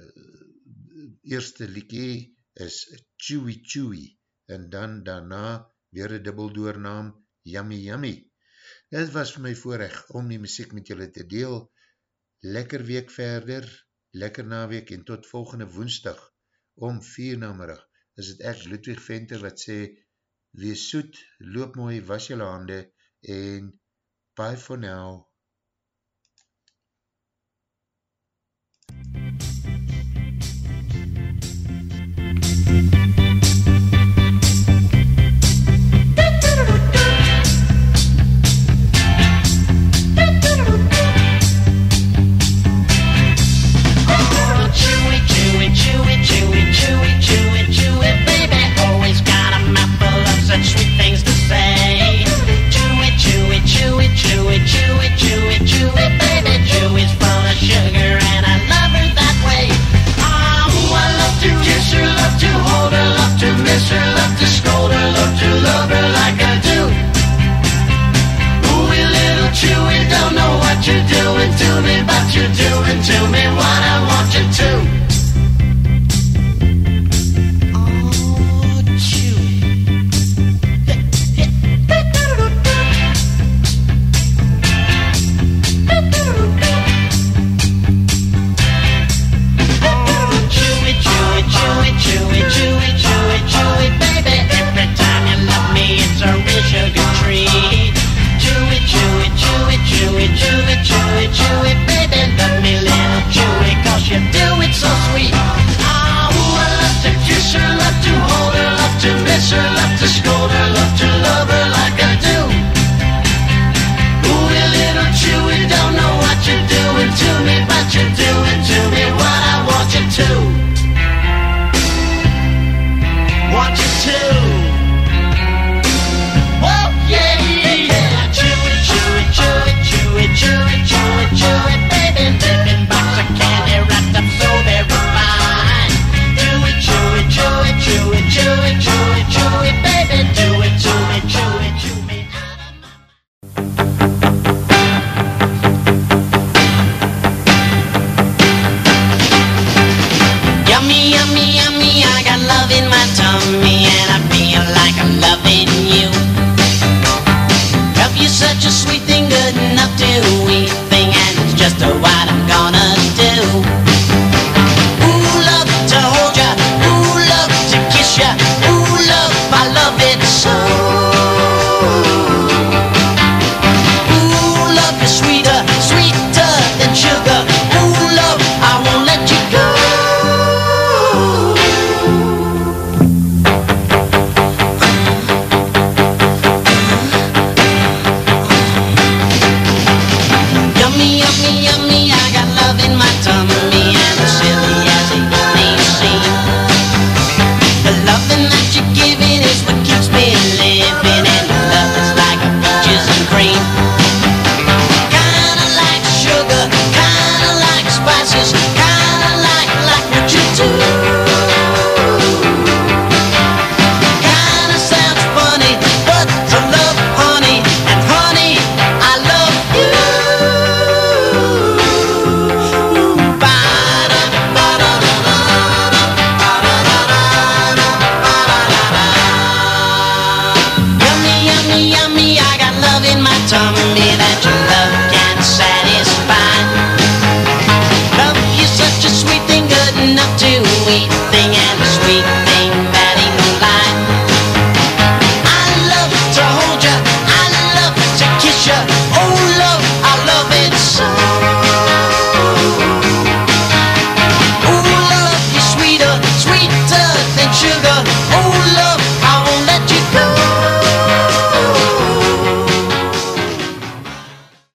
Q: eerste liekie is Chewy Chewy en dan daarna weer een dubbeldoornaam Yummy Yummy. Dit was vir my voorrecht om die muziek met julle te deel. Lekker week verder, lekker naweek en tot volgende woensdag om 4 namerig is het ek Ludwig Venter wat sê wees soet, loop mooi, was julle hande en bye for now.